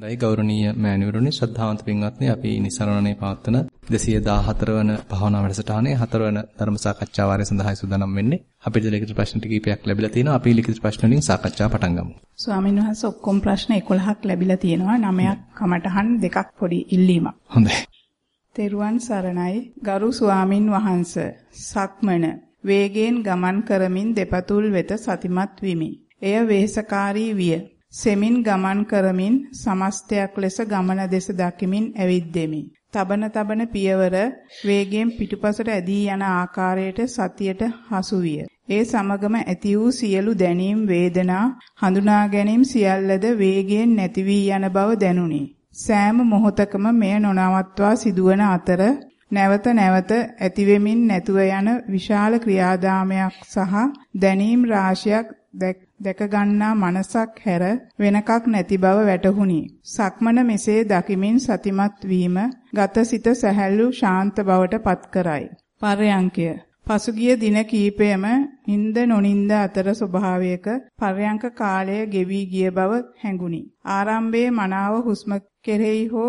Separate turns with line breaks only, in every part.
දෛ ගෞරවනීය මෑණිවරුනි ශ්‍රද්ධාවන්ත පින්වත්නි අපි නිසරණනේ පවත්වන 214 වන භාවනා වැඩසටහනේ 4 වන ධර්ම සාකච්ඡා වාරය සඳහායි සූදානම් වෙන්නේ. අපිට ලිඛිත ප්‍රශ්න ටිකීපයක් ලැබිලා තිනවා. අපි ලිඛිත ප්‍රශ්න වලින් සාකච්ඡාව පටන් ගමු.
ස්වාමීන් වහන්සේ ඔක්කොම ප්‍රශ්න 11ක් ලැබිලා තියෙනවා. 9ක් කමටහන් දෙකක් පොඩි ඉල්ලීමක්.
හොඳයි.
තෙරුවන් සරණයි ගරු ස්වාමින් වහන්සේ. සක්මන වේගයෙන් ගමන් කරමින් දෙපතුල් වෙත සතිමත් විමි. එය වෙහෙසකාරී විය. සෙමින් ගමන් කරමින් සමස්තයක් ලෙස ගමන දෙස දකිමින් ඇවිද්දෙමි. තබන තබන පියවර වේගයෙන් පිටුපසට ඇදී යන ආකාරයට සතියට හසු විය. ඒ සමගම ඇති වූ සියලු දැනීම් වේදනා හඳුනා ගැනීම සියල්ලද වේගයෙන් නැති වී යන බව දැනුනි. සෑම මොහොතකම මෙය නොනවත්වා සිදුවන අතර නැවත නැවත ඇතිවෙමින් නැතුව යන විශාල ක්‍රියාදාමයක් සහ දැනීම් රාශියක් දැක දැක ගන්නා මනසක් හැර වෙනකක් නැති බව වැටහුණි. සක්මන මෙසේ දකිමින් සතිමත් වීම ගතසිත සැහැල්ලු ශාන්ත බවට පත් කරයි. පර්යංකය පසුගිය දින කීපයම නිින්ද නොනිින්ද අතර ස්වභාවයක පර්යංක කාලය ගෙවි ගිය බව හැඟුනි. ආරම්භයේ මනාව හුස්ම කෙරෙහි හෝ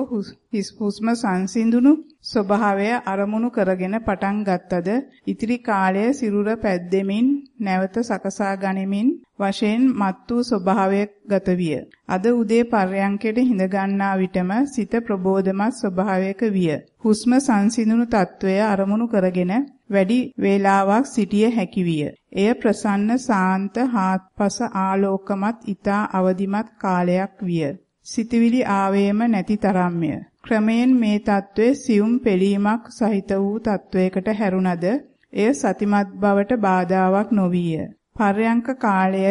හුස්ම සංසිඳුණු ස්වභාවය අරමුණු කරගෙන පටන් ගත්තද ඉතිරි කාලය සිරුර පැද්දෙමින් නැවත සකසා ගනිමින් වශයෙන් මත් වූ ස්වභාවය ගත විය. අද උදේ පර්යංකයට හිඳ ගන්නා විටම සිත ප්‍රබෝධමත් ස්වභාවයක විය. හුස්ම සංසිඳුණු తত্ত্বය අරමුණු කරගෙන වැඩි වේලාවක් සිටිය හැකි විය. එය ප්‍රසන්න සාන්ත හාත්පස ආලෝකමත් ඊතා අවදිමත් කාලයක් විය. සිතවිලි ආවේම නැති තරම්ය. ක්‍රමයෙන් මේ తත්වයේ සියුම් පෙලීමක් සහිත වූ తත්වයකට හැරුණද එය සතිමත් බවට බාධාවක් නොවිය. පර්යංක කාලය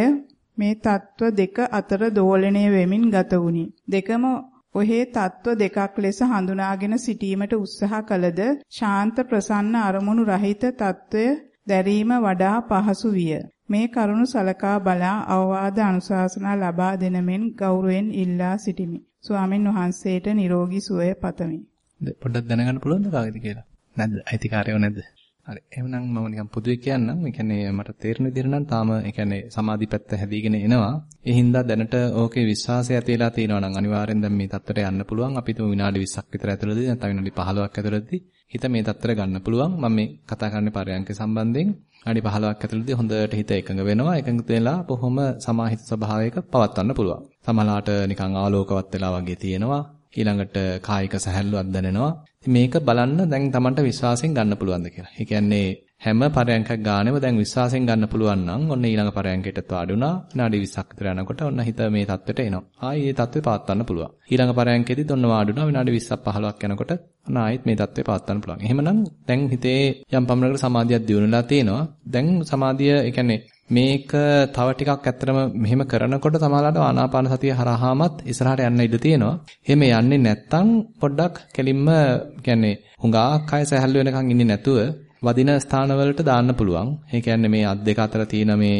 මේ తත්ව දෙක අතර දෝලණය වෙමින් ගත වුණි. දෙකම ඔහේ තත්ත්ව දෙකක් ලෙස හඳුනාගෙන සිටීමට උත්සාහ කළද ශාන්ත ප්‍රසන්න අරමුණු රහිත తත්වය දැරීම වඩා පහසු විය. මේ කරුණු සලකා බලා අවවාද අනුශාසනා ලබා දෙන මෙන් ගෞරවයෙන් ඉල්ලා සිටිමි. ස්වාමින් වහන්සේට නිරෝගී සුවය පතමි.
පොඩ්ඩක් දැනගන්න පුළුවන්ද කාගෙද කියලා? නැද්ද? අයිතිකාරයෝ නැද්ද? හරි. එහෙනම් මම නිකන් පොදුවේ කියන්නම්. ඒ කියන්නේ මට තේරෙන විදිහට නම් තාම ඒ කියන්නේ සමාධි පැත්ත හැදීගෙන එනවා. ඒ හින්දා දැනට ඕකේ විශ්වාසය ඇතිලා තියෙනවා නම් අනිවාර්යෙන් දැන් මේ තත්ත්වයට යන්න පුළුවන්. අපි තුමු විනාඩි 20ක් විතර ඇතුළතදී නැත්නම් විනාඩි 15ක් ඇතුළතදී හිත මේ තත්ත්වයට ගන්න පුළුවන්. මම මේ කතා කරන්නේ පරයන්ක සම්බන්ධයෙන්. විනාඩි 15ක් ඇතුළතදී හොඳට හිත එකඟ වෙනවා. එකඟ වෙලා බොහොම සමාහිත ස්වභාවයක පවත්වන්න පුළුවන්. සමහරලාට නිකන් ආලෝකවත් වෙලා වගේ තියෙනවා. ඊළඟට කායික සැහැල්ලුවක් දැනෙනවා. මේක බලන්න දැන් Tamanට විශ්වාසයෙන් ගන්න පුළුවන්ද කියලා. ඒ කියන්නේ හැම පරයන්කක් ගානෙම දැන් විශ්වාසයෙන් ගන්න පුළුවන් නම් ඔන්න ඊළඟ පරයන්කටත් වාඩුණා විනාඩි 20ක් විතර යනකොට ඔන්න හිත මේ தත්වෙට එනවා. ආයි මේ தත්වෙ පාත්තන්න පුළුවන්. ඊළඟ පරයන්කෙදිත් ඔන්න වාඩුණා විනාඩි 20ක් 15ක් යනකොට ඔන්න ආයිත් මේ தත්වෙ පාත්තන්න පුළුවන්. එහෙමනම් දැන් හිතේ යම් පමණකට සමාධියක් දියුණුවලා තියෙනවා. දැන් සමාධිය ඒ කියන්නේ මේක තව ටිකක් ඇත්තටම මෙහෙම කරනකොට තමයිලාට ආනාපාන සතිය හරහාමත් ඉස්සරහට යන්න ඉඩ තියෙනවා. එහෙම යන්නේ නැත්තම් පොඩ්ඩක් කෙලින්ම يعني හුඟාක් අය සැහැල්ලු වෙනකන් ඉන්නේ නැතුව වදින ස්ථානවලට දාන්න පුළුවන්. ඒ කියන්නේ මේ අත් දෙක අතර තියෙන මේ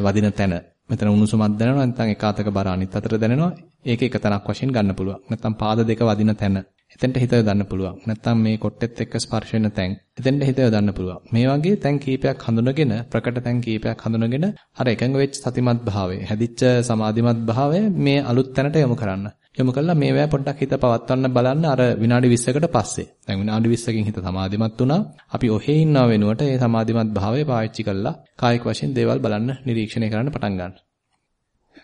වදින තැන. මෙතන උණුසුමක් දැනෙනවා නැත්නම් එක අතක බර අනිත් අතට දැනෙනවා. ඒක එක තැනක් වශයෙන් ගන්න පුළුවන්. නැත්නම් පාද දෙක වදින තැන. එතෙන්ට හිත යොදන්න පුළුවන්. නැත්නම් මේ කොට්ටෙත් එක්ක ස්පර්ශ වෙන තැන්. එතෙන්ට හිත යොදන්න පුළුවන්. මේ වගේ තැන් කීපයක් හඳුනගෙන ප්‍රකට තැන් කීපයක් හඳුනගෙන අර එකඟ වෙච්ච සතිමත් භාවය, හැදිච්ච සමාධිමත් භාවය මේ අලුත් තැනට යොමු කරන්න. යොමු කළා මේවැ පොඩ්ඩක් හිත පවත්වන්න බලන්න අර විනාඩි 20කට පස්සේ. දැන් විනාඩි 20කින් හිත සමාධිමත් වුණා. අපි ඔහේ ඉන්නව වෙනුවට මේ සමාධිමත් භාවය පාවිච්චි කළා කායික වශයෙන් දේවල් බලන්න නිරීක්ෂණය කරන්න පටන් ගන්න.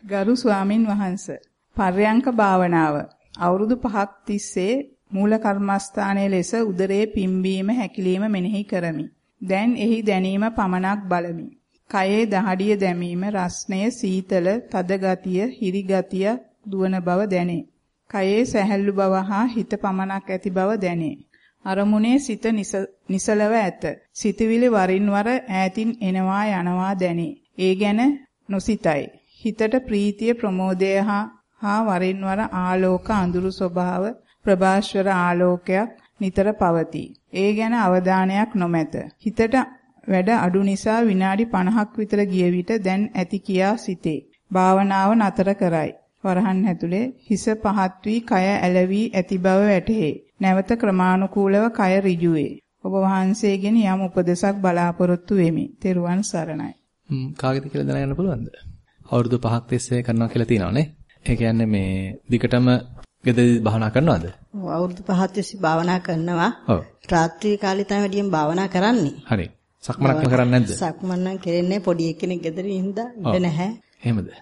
ගරු ස්වාමින් වහන්සේ පර්යංක භාවනාව අවුරුදු 5ක් තිස්සේ මූල කර්මස්ථානයේ ලෙස උදරයේ පිම්බීම හැකිලිම මෙනෙහි කරමි. දැන් එහි දැනීම පමණක් බලමි. කයේ දහඩිය දැමීම, රස්ණය, සීතල, තද ගතිය, හිරි ගතිය දුවන බව දැනේ. කයේ සැහැල්ලු බව හා හිත පමණක් ඇති බව දැනේ. අරමුණේ සිත නිසලව ඇත. සිතවිලි වරින් වර ඈතින් එනවා යනවා දැනේ. ඒ ගැන නොසිතයි. හිතට ප්‍රීතිය ප්‍රමෝදය හා වරින් වර ආලෝක අඳුරු ස්වභාව ප්‍රභාස්වර ආලෝකයක් නිතර පවතී. ඒ ගැන අවධානයක් නොමැත. හිතට වැඩ අඩු නිසා විනාඩි 50ක් විතර ගිය විට දැන් ඇති කියා සිතේ. භාවනාව නතර කරයි. වරහන් ඇතුලේ හිස පහත් වී කය ඇලවි ඇති බව වැටහේ. නැවත ක්‍රමානුකූලව කය ඍජුවේ. ඔබ වහන්සේගෙන් යම් උපදේශක් බලාපොරොත්තු වෙමි. තෙරුවන් සරණයි.
හ්ම් කාගෙද කියලා දැනගන්න පුළුවන්ද? අවුරුදු 5ක් තිස්සේ කරනවා කියලා තියෙනවානේ. ඒ කියන්නේ මේ දිගටම ගෙදරදී භාවනා කරනවද?
ඔව් අවුරුදු 5ක් තිස්සේ භාවනා කරනවා.
ඔව්.
රාත්‍රී කාලේ තමයි වැඩියෙන් භාවනා කරන්නේ.
හරි. සක්මනක් කරන්නේ නැද්ද?
සක්මන් නම් කරන්නේ පොඩි එකෙක් ගෙදර ඉඳලා ඉඳ නැහැ.
එහෙමද?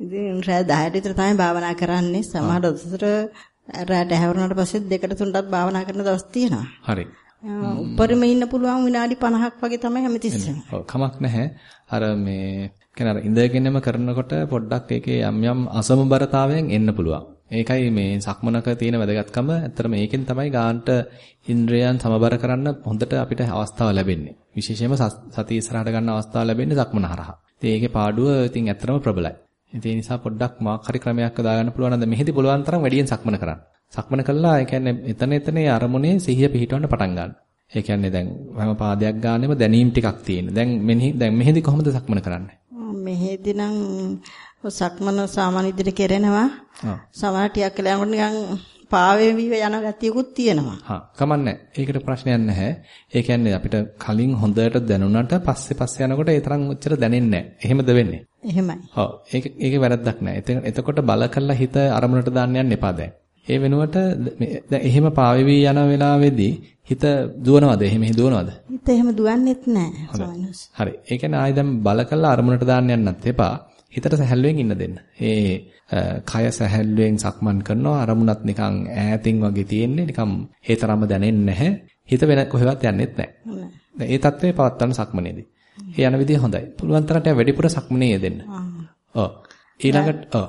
ඉතින් රෑ 10ට විතර තමයි භාවනා කරන්නේ. සමහර දවසට රාට හැවරුණාට පස්සේ දෙකට තුනටත් භාවනා කරන දවස් තියෙනවා.
හරි.
උඩරිම ඉන්න පුළුවන් විනාඩි 50ක් වගේ තමයි හැමතිස්සෙම.
ඔව් කමක් නැහැ. අර මේ කියන්නේ අර ඉඳගෙනම කරනකොට පොඩ්ඩක් ඒකේ යම් යම් අසමබරතාවයන් එන්න පුළුවන්. ඒකයි මේ සක්මනක තියෙන වැදගත්කම. ඇත්තට මේකෙන් තමයි ගාන්ට ඉන්ද්‍රයන් සමබර කරන්න හොඳට අපිට අවස්ථාව ලැබෙන්නේ. විශේෂයෙන්ම සතිය ඉස්සරහට ගන්න අවස්ථාව ලැබෙන්නේ සක්මන හරහා. ඉතින් ඒකේ පාඩුව ඉතින් ඇත්තටම ප්‍රබලයි. ඉතින් ඒ නිසා පොඩ්ඩක් මාක් හරි ක්‍රමයක් දාගන්න පුළුවන් නම් මෙහෙදි පුළුවන් තරම් වැඩියෙන් සක්මන කරන්න. සක්මන කළා ඒ කියන්නේ එතන එතන අරමුණේ සිහිය පිහිටවන්න පටන් ගන්න. ඒ කියන්නේ දැන් හැම පාදයක් ගන්නෙම දැනීම් ටිකක් තියෙන. දැන් මෙහි දැන් මෙහෙදි කොහොමද සක්මන කරන්නේ?
මෙහෙදි නම් සක්මන සාමාන්‍ය විදිහට කරනවා. සමහර ටිකක් කියලා යනකොට නිකන් පාවේ වීව යන ගතියකුත් තියෙනවා.
හා කමන්නේ. ඒකට ප්‍රශ්නයක් නැහැ. ඒ කියන්නේ අපිට කලින් හොඳට දැනුණාට පස්සේ පස්සේ යනකොට ඒ තරම් ඔච්චර දැනෙන්නේ නැහැ. එහෙමද වෙන්නේ?
එහෙමයි.
ඔව්. ඒක ඒකේ වැරද්දක් නැහැ. එතකොට බල කරලා හිත අරමුණට දාන්න යන්න එපා දැන්. ඒ වෙනුවට දැන් එහෙම පාවෙවි යන වෙලාවේදී හිත දුවනවද? එහෙම දුවනවද?
හිත එහෙම දුවන්නේත් නැහැ.
හරි. ඒ කියන්නේ ආයෙ දැන් බල කරලා අරමුණට දාන්න යන්නත් එපා. හිතට සැහැල්ලුවෙන් ඉන්න දෙන්න. ඒ කය සැහැල්ලුවෙන් සක්මන් කරනවා අරමුණත් නිකන් ඈතින් වගේ තියෙන්නේ නිකන් ඒ තරම්ම දැනෙන්නේ නැහැ. හිත වෙන කොහෙවත් යන්නෙත් නැහැ. ඒ தත්ත්වය පවත්වන්න සක්මනේදී. ඒ යන විදිය හොඳයි. පුළුවන් තරමට වැඩිපුර සක්මනේ යෙදෙන්න. ඔව්. ඊළඟට ඔව්.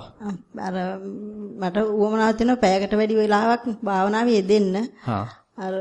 අර මට උවමනාවක් තියෙනවා පැයකට වැඩි වෙලාවක් භාවනාවේ යෙදෙන්න.
හා.
අර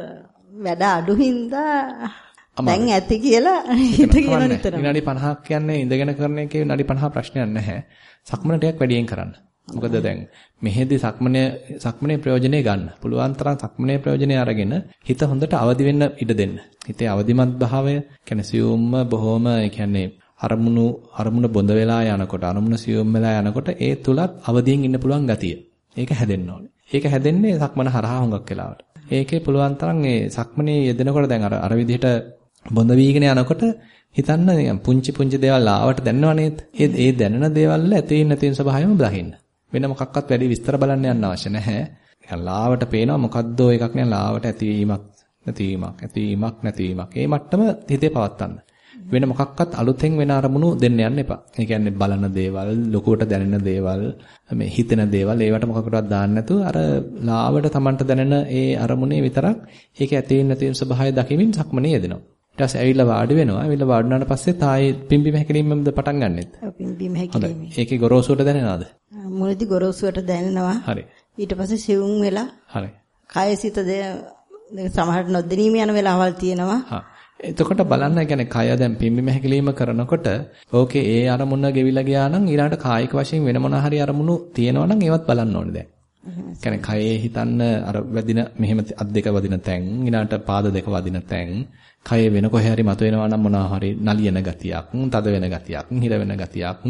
වැඩ අඩු හින්දා දැන් ඇති කියලා හිතගෙන නිතරම.
විනාඩි 50ක් කියන්නේ ඉඳගෙන කරන එකේ විනාඩි 50 ප්‍රශ්නයක් නැහැ. සක්මන ටිකක් වැඩියෙන් කරන්න. මොකද දැන් මෙහෙදි සක්මනේ සක්මනේ ප්‍රයෝජනේ ගන්න. පුළුවන් තරම් සක්මනේ ප්‍රයෝජනේ අරගෙන හිත හොඳට අවදි වෙන්න ඉඩ දෙන්න. හිතේ අවදිමත් භාවය කියන්නේ සියුම්ම බොහොම කියන්නේ අරමුණු අරමුණ බොඳ වෙලා යනකොට අරමුණ සියුම් වෙලා යනකොට ඒ තුලත් අවදියෙන් ඉන්න පුළුවන් ගතිය. ඒක හැදෙන්න ඕනේ. ඒක හැදෙන්නේ සක්මන හරහා හුඟක් වෙලාවට. ඒකේ පුළුවන් තරම් ඒ සක්මනේ යෙදෙනකොට දැන් අර අර විදිහට බොඳ වීගෙන යනකොට හිතන්න නිකන් පුංචි පුංචි දේවල් ආවට දැනනව නේද? ඒ ඒ දැනෙන දේවල් වල ඇතින් නැතින් ස්වභාවයම දකින්න. වෙන මොකක්වත් වැඩි විස්තර බලන්න යන්න අවශ්‍ය නැහැ. නිකන් ලාවට පේනවා මොකද්දෝ එකක් නේ ලාවට ඇතිවීමක් නැතිවීමක් ඇතිවීමක් නැතිවීමක්. ඒ මට්ටම හිතේ පවත්තන්න. වෙන මොකක්වත් අලුතෙන් වෙන අරමුණු දෙන්න යන්න එපා. ඒ කියන්නේ බලන දේවල්, ලොකුවට දැනෙන දේවල්, මේ හිතෙන දේවල් ඒවට මොකකටවත් දාන්න නැතුව අර ලාවට Tamanට දැනෙන ඒ අරමුණේ විතරක් ඒක ඇතින් නැතින් ස්වභාවය දකිමින් සක්මනේ යෙදෙනවා. ඊට පස්සේ ඇවිල්ලා වාඩි වෙනවා. ඇවිල්ලා වාඩි වුණාට පස්සේ තායේ පිම්බිම හැකිලිමෙන්ද පටන් ගන්නෙත්.
ඔව් පිම්බිම හැකිලිම.
ඒකේ ගොරෝසුවට දැනෙනවද?
මුලදී ගොරෝසුවට දැනෙනවා.
හරි.
ඊට පස්සේ සිවුම් වෙලා.
හරි.
කය සිත දෙක සමහරට නොදැනීම යන වෙලාවල් තියෙනවා.
හා. එතකොට බලන්න يعني කය දැන් පිම්බිම හැකිලිම කරනකොට ඕකේ ඒ අරමුණ ගෙවිලා ගියා නම් ඊළඟට කායික වශයෙන් වෙන මොන හරි අරමුණු තියෙනවා නම් ඒවත් බලන්න ඕනේ දැන්. يعني කයේ හිතන්න අර වැදින මෙහෙම අත් දෙක වදින තැන් ඊළඟට පාද දෙක වදින තැන් කයේ වෙන කොහේ හරි මතුවෙනවා නම් මොනවා හරි නලියන ගතියක්, තද වෙන ගතියක්, හිර වෙන ගතියක්,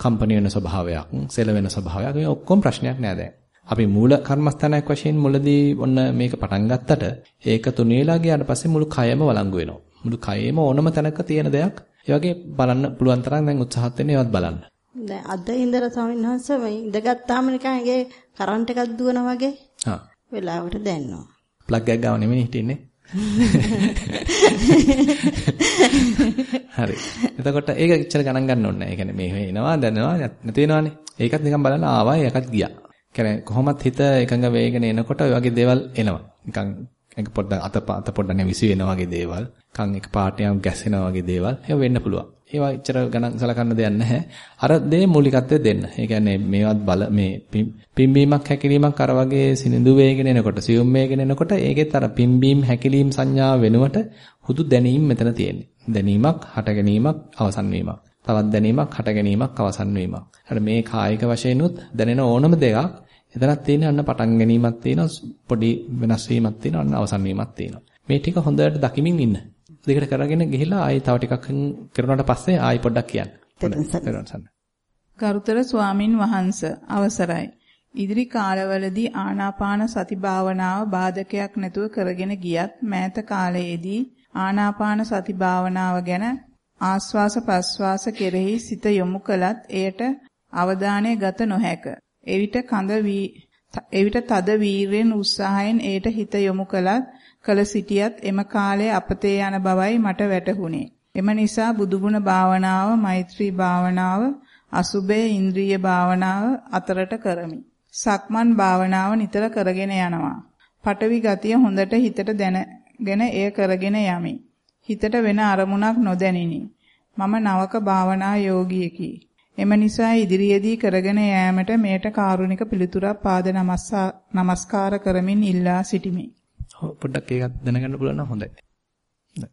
කම්පන වෙන ස්වභාවයක්, සෙල වෙන ස්වභාවයක් මේ ඔක්කොම ප්‍රශ්නයක් නෑ දැන්. අපි මූල කර්මස්ථානයක් වශයෙන් මුලදී ඔන්න මේක පටන් ගත්තට ඒක තුනීලා ගියාට පස්සේ මුළු කයම වළංගු වෙනවා. මුළු කයෙම ඕනම තැනක තියෙන දෙයක් ඒ වගේ බලන්න පුළුවන් තරම් දැන් උත්සාහත් වෙන්න ඒවත් බලන්න.
දැන් අද ඉඳලා ස්වාමීන් වහන්සේ මේ ඉඳගත්තාම නිකන් ඒකේ කරන්ට් එකක් දුවනා වගේ.
හා.
වෙලාවට දැනෙනවා.
ප්ලග් එකක් ගාව නෙමෙයි හිටින්නේ. හරි. එතකොට ඒක ඉච්චර ගණන් ගන්න ඕනේ නැහැ. ඒ කියන්නේ මේ එනවා දැනෙනවා නැති වෙනවානේ. ඒකත් නිකන් බලන්න ආවා ඒකත් ගියා. කියන්නේ කොහොමත් හිත එකඟ වේගෙන එනකොට ඔය වගේ දේවල් එනවා. නිකන් එක පොඩ්ඩක් අත අත පොඩ්ඩක් නැවිසි වෙනා වගේ දේවල්, කන් එක පාට යම් ගැසෙනා වගේ දේවල් ඒවා වෙන්න පුළුවන්. ඒවා ඉච්චර ගණන් සලකන්න දෙයක් නැහැ. අර දේ මූලිකත්වය දෙන්න. ඒ කියන්නේ මේවත් බල මේ පිම්බීමක් හැකිලීමක් අර වගේ සිනිඳු වේගෙන එනකොට, සියුම් වේගෙන එනකොට ඒකෙත් අර පිම්බීම් හැකිලීම් සංඥාව වෙනුවට හුදු දැනීම මෙතන තියෙන්නේ. දැනීමක්, හට ගැනීමක්, අවසන් වීමක්. තවත් දැනීමක්, හට ගැනීමක්, අවසන් වීමක්. අර මේ කායික වශයෙන්ුත් දැනෙන ඕනම දෙයක් එතනක් තියෙන අන්න පටන් ගැනීමක් තියෙනවා, පොඩි වෙනස් වීමක් තියෙනවා, අන්න අවසන් වීමක් තියෙනවා. මේ ටික හොඳට දකිමින් ඉන්න. දෙකට කරගෙන ගිහිලා ආයි තව ටිකක් කරුණාට පස්සේ ආයි පොඩ්ඩක් කියන්න.
ගරුතර ස්වාමින් වහන්ස අවසරයි. ඉදිරි කාලවලදී ආනාපාන සති භාවනාව බාධකයක් නැතුව කරගෙන ගියත් මෑත කාලයේදී ආනාපාන සති භාවනාව ගැන ආස්වාස ප්‍රස්වාස කෙරෙහි සිත යොමු කළත් එයට අවධානය ගත නොහැක. එවිට කඳ එවිට තද වීරයෙන් උත්සාහයෙන් ඒට හිත යොමු කළත් කල සිටියත් එම කාලයේ අපතේ යන බවයි මට වැටහුණේ. එම නිසා බුදුගුණ භාවනාව, මෛත්‍රී භාවනාව, අසුබේ ඉන්ද්‍රිය භාවනාව අතරට කරමි. සක්මන් භාවනාව නිතර කරගෙන යනවා. පටවි ගතිය හොඳට හිතට දැනගෙන එය කරගෙන යමි. හිතට වෙන අරමුණක් නොදැනිනි. මම නවක භාවනා යෝගියෙකි. එම නිසා ඉදිරියේදී කරගෙන යාමට මේට කාරුණික පිළිතුරක් පාද නමස්කාර කරමින් ඉල්ලා සිටිමි.
පොඩ්ඩක් ඒකත් දැනගන්න පුළුවන් නම් හොඳයි.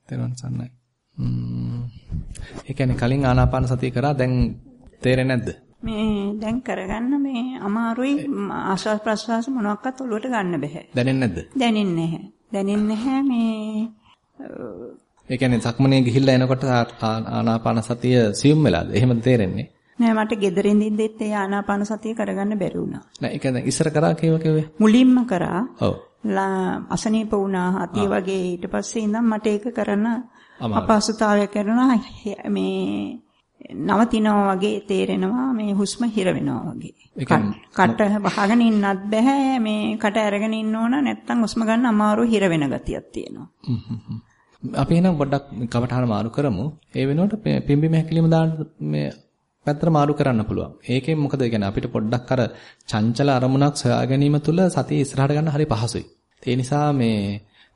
දැන් සන්නයි. ඒ කියන්නේ කලින් ආනාපාන සතිය කරා දැන් තේරෙන්නේ නැද්ද?
මේ දැන් කරගන්න මේ අමාරුයි ආශ්වාස ප්‍රශ්වාස මොනවාක්වත් ඔලුවට ගන්න බෑ.
දැනෙන්නේ නැද්ද?
දැනෙන්නේ නැහැ. දැනෙන්නේ නැහැ මේ
ඒ කියන්නේ සක්මනේ ගිහිල්ලා එනකොට ආනාපාන සතිය සියුම් වෙලාද? එහෙමද තේරෙන්නේ?
නෑ මට gederin දින්දෙත් ඒ ආනාපාන සතිය කරගන්න බැරි වුණා.
නෑ ඒ කියන්නේ ඉස්සර කරා කියව කිව්වේ?
මුලින්ම කරා.
ඔව්.
අසනීප වුණා. හතිය වගේ ඊට පස්සේ ඉඳන් මට ඒක කරන්න අපහසුතාවයක් කරනවා. මේ නවතිනවා වගේ තේරෙනවා. මේ හුස්ම හිර වෙනවා වගේ. කට වහගෙන ඉන්නත් බෑ. මේ කට අරගෙන ඉන්න ඕන. නැත්තම් හුස්ම ගන්න අමාරු හිර වෙන ගතියක් තියෙනවා.
අපි එහෙනම් පොඩ්ඩක් කවටහන මාරු කරමු. ඒ වෙනුවට පිම්බිම හැකිලිම දාන්න මේ පැත්තට මාරු කරන්න පුළුවන්. ඒකෙන් මොකද කියන්නේ අපිට පොඩ්ඩක් අර චංචල අරමුණක් සොයා ගැනීම තුළ සතිය ඉස්සරහට ගන්න හරි පහසුයි. ඒ නිසා මේ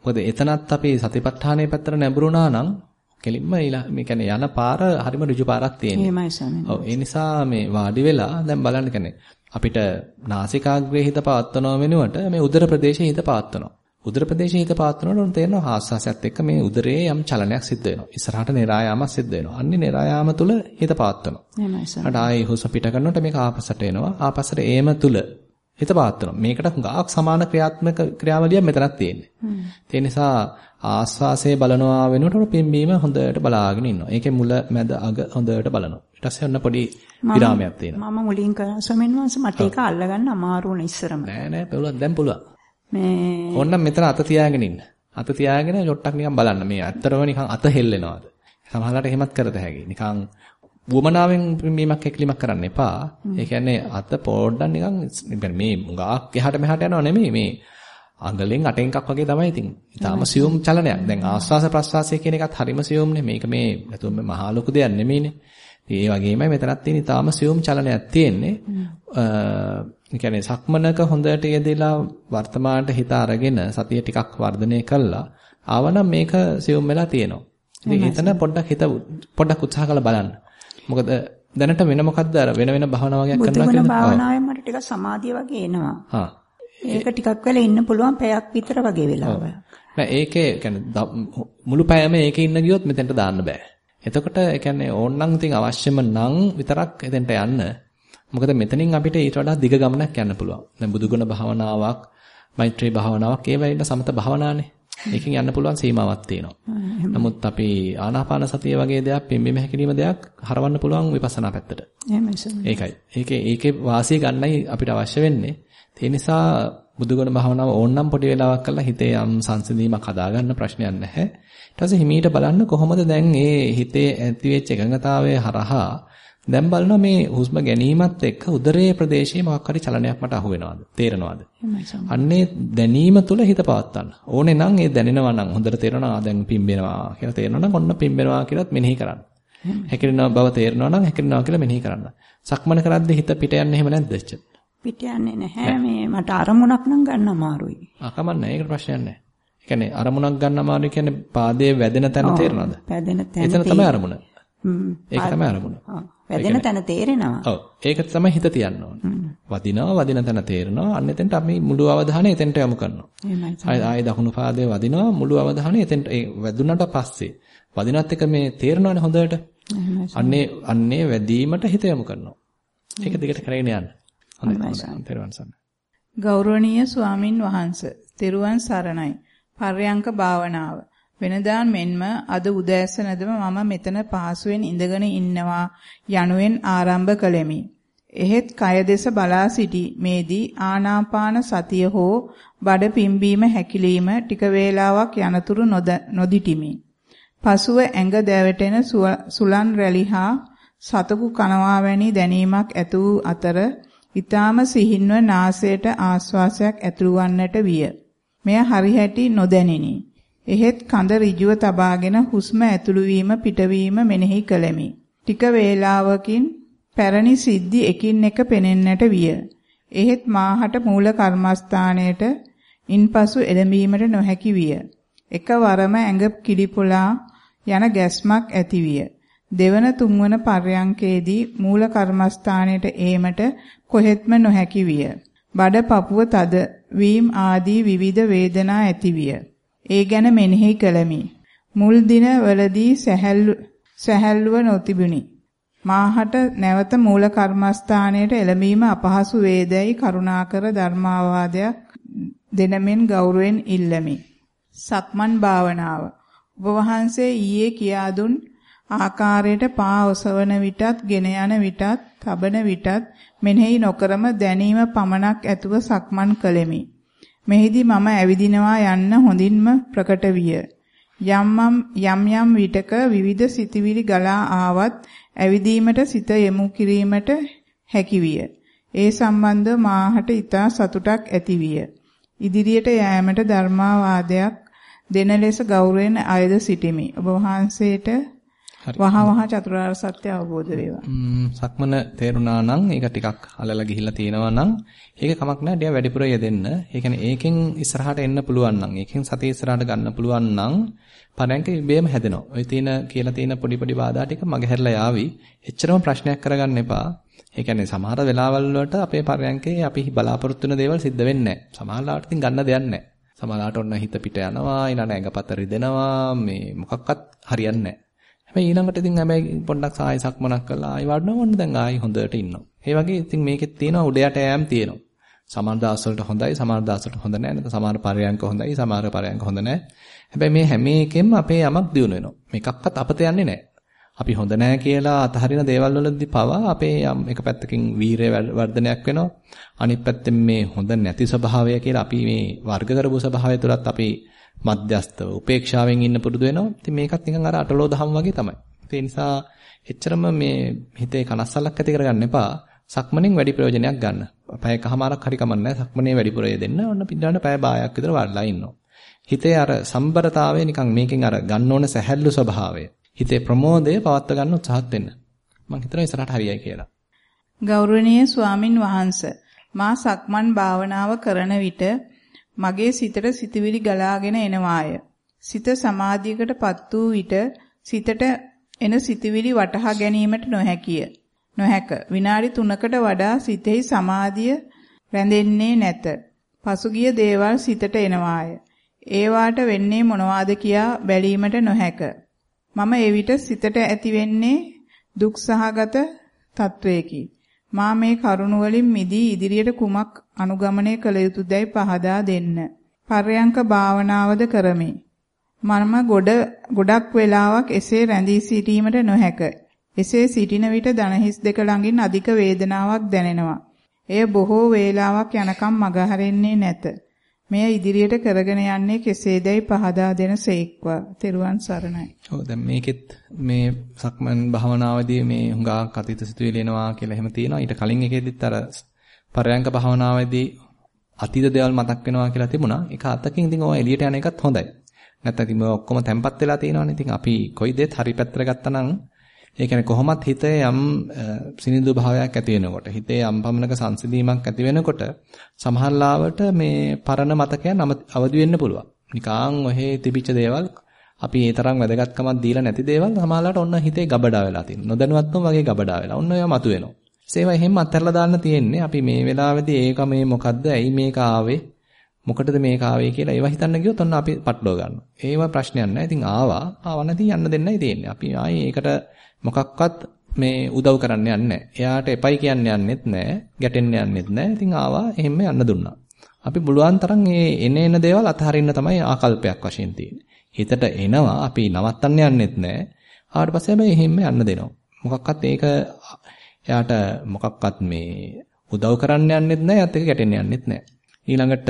මොකද එතනත් අපි සතිපට්ඨානයේ පැත්තට නැඹුරුණා නම් කෙලින්ම මේ කියන්නේ යන පාර හරිම ඍජු පාරක් තියෙනවා.
එහෙමයි ස්වාමීනි.
ඔව් ඒ නිසා මේ වාඩි වෙලා දැන් බලන්න කියන්නේ අපිට නාසිකාග්‍රේ හිත පවත්වනව වෙනුවට මේ උදර ප්‍රදේශයේ හිත පවත්වනවා. උදර ප්‍රදේශයේ හිත පවත්වනකොට තේරෙනවා ආස්වාසයත් එක්ක මේ උදරයේ යම් චලනයක් සිද්ධ වෙනවා. ඉස්සරහට නිරායාමයක් සිද්ධ වෙනවා. අන්නේ නිරායාම තුල හිත පවත්වනවා.
එහෙමයි ස්වාමීනි.
ඊට ආයේ හුස්ම පිට කරනකොට මේක ආපසට එනවා. ආපසට ඒම තුල හිත පවත්වනවා. මේකට ගාක් සමාන ක්‍රියාත්මක ක්‍රියාවලියක් මෙතනක් තියෙන්නේ. ඒ නිසා ආස්වාසය බලනවා වෙනුවට පිම්බීම හොඳට බලාගෙන ඉන්නවා. ඒකේ මුල මැද අග හොඳට බලනවා. ඊට පස්සේ ඔන්න පොඩි විරාමයක් තියෙනවා.
මම මුලින් කරා ස්වාමීන් වහන්සේ මට ඒක අල්ලගන්න අමාරු වුණ ඉස්සරම.
නෑ නෑ පුළුවන් දැන් පුළුවන්.
මේ
ඕන්නම් මෙතන අත තියාගෙන ඉන්න. අත තියාගෙන චොට්ටක් නිකන් බලන්න. මේ ඇත්තරම නිකන් අත හෙල්ලෙනවාද? සමහරවිට එහෙමත් කරත හැකියි. නිකන් වුමනාවෙන් පිම්බීමක් හැකිලිමක් කරන්න එපා. ඒ කියන්නේ අත පොඩ්ඩක් නිකන් මේ මුගාක් එහාට මෙහාට යනව නෙමෙයි මේ අඟලෙන් අටෙන් එකක් වගේ තමයි ඉතින්. ඊටාම සියුම් චලනයක්. දැන් ආස්වාස ප්‍රස්වාසය කියන එකත් හරිම සියුම්නේ. මේක මේ නැතුව මේ මහා ලොකු දෙයක් නෙමෙයිනේ. ඒ වගේමයි මෙතනත් තියෙන ඊටාම සියුම් චලනයක් තියෙන්නේ. ඒ කියන්නේ සක්මනක හොඳට යෙදලා වර්තමානට හිත අරගෙන සතිය ටිකක් වර්ධනය කළා. ආවනම් මේක සියුම් වෙලා තියෙනවා. ඉතින් එතන පොඩ්ඩක් හිත පොඩ්ඩක් උත්සාහ කරලා බලන්න. මොකද දැනට වෙන මොකද්ද අර වෙන වෙන භාවනා වගේක් කරනවා
කියන්නේ? භාවනාවෙන් මට ටිකක් සමාධිය වගේ එනවා.
හා.
ඒක ටිකක් වෙලා ඉන්න පුළුවන් පැයක් විතර වගේ වෙලාවක්.
නෑ ඒකේ කියන්නේ මුළු පැයම ඒකේ ඉන්න ගියොත් මෙතෙන්ට දාන්න බෑ. එතකොට ඒ කියන්නේ ඕනනම් ඉතින් අවශ්‍යම නම් විතරක් එතෙන්ට යන්න. මොකද මෙතනින් අපිට ඊට වඩා දිග ගමනක් යන්න පුළුවන්. දැන් බුදුගුණ භාවනාවක්, මෛත්‍රී භාවනාවක් ඒ වෙලෙන්න සමත භාවනානේ. ඒකෙන් යන්න පුළුවන් සීමාවක් තියෙනවා. නමුත් අපි ආනාපාන සතිය වගේ දෙයක්, පිම්බීම හැකිලිම දෙයක් හරවන්න පුළුවන් විපස්සනා පැත්තට. ඒකයි. ඒකේ ඒකේ වාසිය ගන්නයි අපිට අවශ්‍ය වෙන්නේ. ඒ නිසා බුදුගුණ භාවනාව ඕනනම් පොඩි වෙලාවක් කරලා හිතේ යම් සංසිඳීමක් හදාගන්න ප්‍රශ්නයක් නැහැ. ඊට පස්සේ හිමීට බලන්න කොහොමද දැන් මේ හිතේ ඇතිවෙච්ච එකඟතාවය හරහා දැන් බලනවා මේ හුස්ම ගැනීමත් එක්ක උදරයේ ප්‍රදේශයේ මොකක් හරි චලනයක් මට අහු වෙනවද? තේරෙනවද? අන්නේ දැනීම තුල හිත පවත්තන්න. ඕනේ නම් ඒ දැනෙනවා නම් හොඳට තේරෙනවා දැන් පිම්බෙනවා කියලා තේරෙනවා නම් ඔන්න පිම්බෙනවා කියලාත් මෙනෙහි කරන්න. හැකිරෙනවා බව තේරෙනවා නම් හැකිරෙනවා කියලා මෙනෙහි කරන්න. සක්මන කරද්දී හිත පිට යන්නේ එහෙම නැද්ද?
පිට යන්නේ නැහැ. මේ මට අරමුණක් නම් ගන්න අමාරුයි.
ආ කමන්නේ. ඒකට ප්‍රශ්නයක් නැහැ. කියන්නේ අරමුණක් ගන්න අමාරුයි කියන්නේ පාදයේ වැදෙන තැන තේරෙනවද?
වැදෙන තැන.
එතන තමයි අරමුණ. ඒක තමයි අරමුණ.
වැදෙන තැන තේරෙනවා.
ඔව්. ඒක තමයි හිත තියන්න ඕන. වදිනවා වදින තැන තේරෙනවා. අන්න එතෙන්ට අපි මුළු අවධානය එතෙන්ට යොමු කරනවා.
එහෙමයි.
ආය දකුණු පාදයේ වදිනවා මුළු අවධානය එතෙන්ට ඒ වැදුනට පස්සේ වදිනත් එක මේ තේරෙනවනේ හොඳට. අන්නේ අන්නේ වැදීමට හිත යොමු කරනවා. ඒක දිගට කරගෙන යන්න. හොඳයි.
ගෞරවනීය ස්වාමින් වහන්සේ තෙරුවන් සරණයි. පර්යංක භාවනාව. වෙනදා මෙන්ම අද උදෑසනදම මම මෙතන පහසුවෙන් ඉඳගෙන ඉන්නවා යනුවෙන් ආරම්භ කළෙමි. එහෙත් කය දෙස බලා සිටි මේදී ආනාපාන සතිය හෝ බඩ පිම්බීම හැකිලිම ටික වේලාවක් යනතුරු නොදිටිමි. පසුව ඇඟ දැවටෙන සුලන් රැලි හා සතකු කනවා වැනි දැනීමක් ඇති වූ අතර ඊටාම සිහින්ව නාසයට ආශ්වාසයක් ඇතුළු වන්නට විය. මෙය හරිහැටි නොදැනිනි. එහෙත් කඳ ඍජුව තබාගෙන හුස්ම ඇතුළු වීම පිටවීම මෙනෙහි කළෙමි. ටික වේලාවකින් පැරණි සිද්ධි එකින් එක පෙනෙන්නට විය. එහෙත් මාහට මූල කර්මස්ථානයට ඉන්පසු එළඹීමට නොහැකි විය. එකවරම ඇඟ කිලිපොලා යන ගැස්මක් ඇති විය. දෙවන තුන්වන පර්යංකයේදී මූල කර්මස්ථානයට ඒමට කොහෙත්ම නොහැකි විය. බඩ පපුව තද වීම ආදී විවිධ වේදනා ඇති විය. ඒ ගැන මෙනෙහි කළමි. මුල් දින වලදී සැහැල්ලු සැහැල්ලුව නොතිබුණි. මාහට නැවත මූල කර්මස්ථානයට එළඹීම අපහසු වේදයි කරුණාකර ධර්මාවාදයක් දෙනමෙන් ගෞරවයෙන් ඉල්ලමි. සක්මන් භාවනාව. ඔබ වහන්සේ ඊයේ කියා දුන් ආකාරයට පා ඔසවන විටත්, ගෙන යන විටත්, තබන විටත් මෙනෙහි නොකරම දැනීම පමණක් ඇතුව සක්මන් කළෙමි. මෙහිදී මම ඇවිදිනවා යන්න හොඳින්ම ප්‍රකට විය. යම් යම් යම් විටක විවිධ සිතිවිලි ගලා ආවත් ඇවිදීමට සිත යොමු කිරීමට හැකි විය. ඒ සම්බන්ධව මාහට ඊතා සතුටක් ඇති විය. ඉදිරියට යෑමට ධර්මාවාදයක් දෙන ලෙස ගෞරවයෙන් අයද සිටිමි. ඔබ වහන්සේට වහ වහ චතුරාර්ය සත්‍ය අවබෝධ වේවා.
සක්මන තේරුණා නම් ඒක ටිකක් අලලා ගිහිල්ලා තියෙනවා නම් ඒක කමක් නැහැ. ඩියා වැඩිපුර යෙදෙන්න. ඒ කියන්නේ ඒකෙන් ඉස්සරහට එන්න පුළුවන් නම් ඒකෙන් සතිය ඉස්සරහට ගන්න පුළුවන් නම් පරයන්ක ඉබේම හැදෙනවා. ඔය තියෙන කියලා තියෙන පොඩි පොඩි බාධා ටික මගහැරලා යාවි. එච්චරම ප්‍රශ්නයක් කරගන්න එපා. ඒ කියන්නේ සමහර වෙලාවල් වලට අපේ පරයන්කේ අපි බලාපොරොත්තු වෙන දේවල් සිද්ධ වෙන්නේ නැහැ. සමහරලාට ඉතින් ගන්න දෙයක් නැහැ. සමහරලාට ඔන්න හිත පිට යනවා, ඊළඟ ඇඟපත රිදෙනවා, මේ මොකක්වත් හරියන්නේ නැහැ. හැබැයි ඊළඟට ඉතින් හැබැයි පොඩ්ඩක් ආයෙ සක්මනක් කරලා ආයෙ වඩනවා වොන්න දැන් ආයෙ හොඳට ඉන්නවා. ඒ වගේ ඉතින් මේකෙත් තියෙනවා උඩයට යෑම් තියෙනවා. සමහර දවස් වලට හොඳයි, සමහර දවස් වලට හොඳ නැහැ. නැත්නම් සමහර පරයන්ක හොඳයි, සමහර පරයන්ක හොඳ නැහැ. හැබැයි මේ හැම එකෙම අපේ යමක් දිනු වෙනවා. මේකක්වත් අපත යන්නේ නැහැ. අපි හොඳ නැහැ කියලා අතහරින දේවල් වලදී පවා අපේ යම් එක පැත්තකින් වීරය වර්ධනයක් වෙනවා. අනිත් පැත්තෙන් මේ හොඳ නැති ස්වභාවය කියලා අපි මේ වර්ග කරපු ස්වභාවය තුලත් අපි මධ්‍යස්තව උපේක්ෂාවෙන් ඉන්න පුරුදු වෙනවා. ඉතින් මේකත් නිකන් අර අටලෝ දහම් වගේ තමයි. ඒ නිසා එච්චරම මේ හිතේ කනස්සල්ලක් ඇති කරගන්න එපා. සක්මණෙන් වැඩි ප්‍රයෝජනයක් ගන්න. පැයකමාරක් හරි කමන්නේ සක්මණේ වැඩි ප්‍රයෝජන දෙන්න. ඔන්න පිටාන පැය භාගයක් විතර වඩලා ඉන්නවා. හිතේ අර සම්බරතාවය නිකන් මේකෙන් අර ගන්න ඕන සැහැල්ලු ස්වභාවය. හිතේ ප්‍රමෝදය පවත්ව ගන්න උත්සාහත් වෙන්න. මම හිතනවා ඉස්සරහට හරියයි කියලා.
ගෞරවනීය ස්වාමින් වහන්සේ මා සක්මන් භාවනාව කරන විට මගේ සිතට සිතවිලි ගලාගෙන එනවාය. සිත සමාධියකටපත් වූ විට සිතට එන සිතවිලි වටහා ගැනීමට නොහැකිය. නොහැක. විනාඩි 3කට වඩා සිතෙහි සමාධිය රැඳෙන්නේ නැත. පසුගිය දේවල් සිතට එනවාය. ඒවාට වෙන්නේ මොනවාද කියා බැලීමට නොහැක. මම එවිට සිතට ඇතිවෙන්නේ දුක් සහගත තත්වයකි. මා මේ කරුණ වලින් මිදී ඉදිරියට කුමක් අනුගමනය කළ යුතුදයි පහදා දෙන්න. පර්යංක භාවනාවද කරමි. මම ගොඩ ගොඩක් වෙලාවක් එසේ රැඳී සිටීමට නොහැක. එසේ සිටින විට දනහිස් දෙක ළඟින් අධික වේදනාවක් දැනෙනවා. එය බොහෝ වේලාවක් යනකම් මගහරින්නේ නැත. මෙය ඉදිරියට කරගෙන යන්නේ කෙසේදයි පහදා දෙන සේක්වා. තෙරුවන් සරණයි.
ඔව් දැන් මේකෙත් මේ සක්මන් භාවනාවේදී මේ හුඟා කතිත සිතුවිලි එනවා කියලා එහෙම තියෙනවා. ඊට කලින් එකෙදිත් අර පරයන්ක භාවනාවේදී අතීත දේවල් මතක් වෙනවා කියලා තිබුණා. ඒක අතකින් ඉතින් ඔය එළියට යන එකත් හොඳයි. නැත්නම් ඉතින් ඔය ඔක්කොම තැම්පත් වෙලා තියෙනවානේ. ඉතින් අපි කොයි දෙයක් හරි පැත්තට ගත්තා නම් ඒ කියන්නේ කොහොමත් හිතේ යම් සිනිඳු භාවයක් ඇති වෙනකොට හිතේ යම් පමණක සංසිඳීමක් ඇති වෙනකොට සමහරලාවට මේ පරණ මතකයන් අවදි වෙන්න පුළුවන්. නිකාං ඔහේ තිබිච්ච දේවල් අපි ඒ තරම් වැදගත්කමක් දීලා නැති දේවල් සමහරලාට ඔන්න හිතේ ගබඩා වෙලා තියෙනවා. නොදැනුවත්වම වගේ ගබඩා වෙලා. ඔන්න ඒවා මතුවෙනවා. ඒවා එහෙම අත්හැරලා දාන්න තියෙන්නේ. අපි මේ වෙලාවේදී ඒක මේ මොකද්ද? ඇයි මේක ආවේ? මොකටද මේක ආවේ කියලා ඒවා හිතන්න ගියොත් ඔන්න අපි පටලව ගන්නවා. ඒවා ප්‍රශ්නයක් නැහැ. ඉතින් ආවා. ආව නැති යන්න දෙන්නයි තියෙන්නේ. අපි ආයේ ඒකට මොකක්වත් මේ උදව් කරන්න යන්නේ එයාට එපයි කියන්න යන්නෙත් නැහැ. ගැටෙන්න යන්නෙත් නැහැ. ඉතින් ආවා එහෙම යන්න දුන්නා. අපි බුලුවන් තරම් මේ එන එන දේවල් අතහරින්න තමයි ආකල්පයක් වශයෙන් තියෙන්නේ. හිතට එනවා අපි නවත්තන්න යන්නෙත් නැහැ. ආවට පස්සේ හැබැයි එහෙම යන්න දෙනවා. මොකක්වත් ඒක එයාට මොකක්වත් මේ උදව් කරන්න යන්නෙත් නැහැ. යත් එක ගැටෙන්න යන්නෙත් නැහැ. ඊළඟට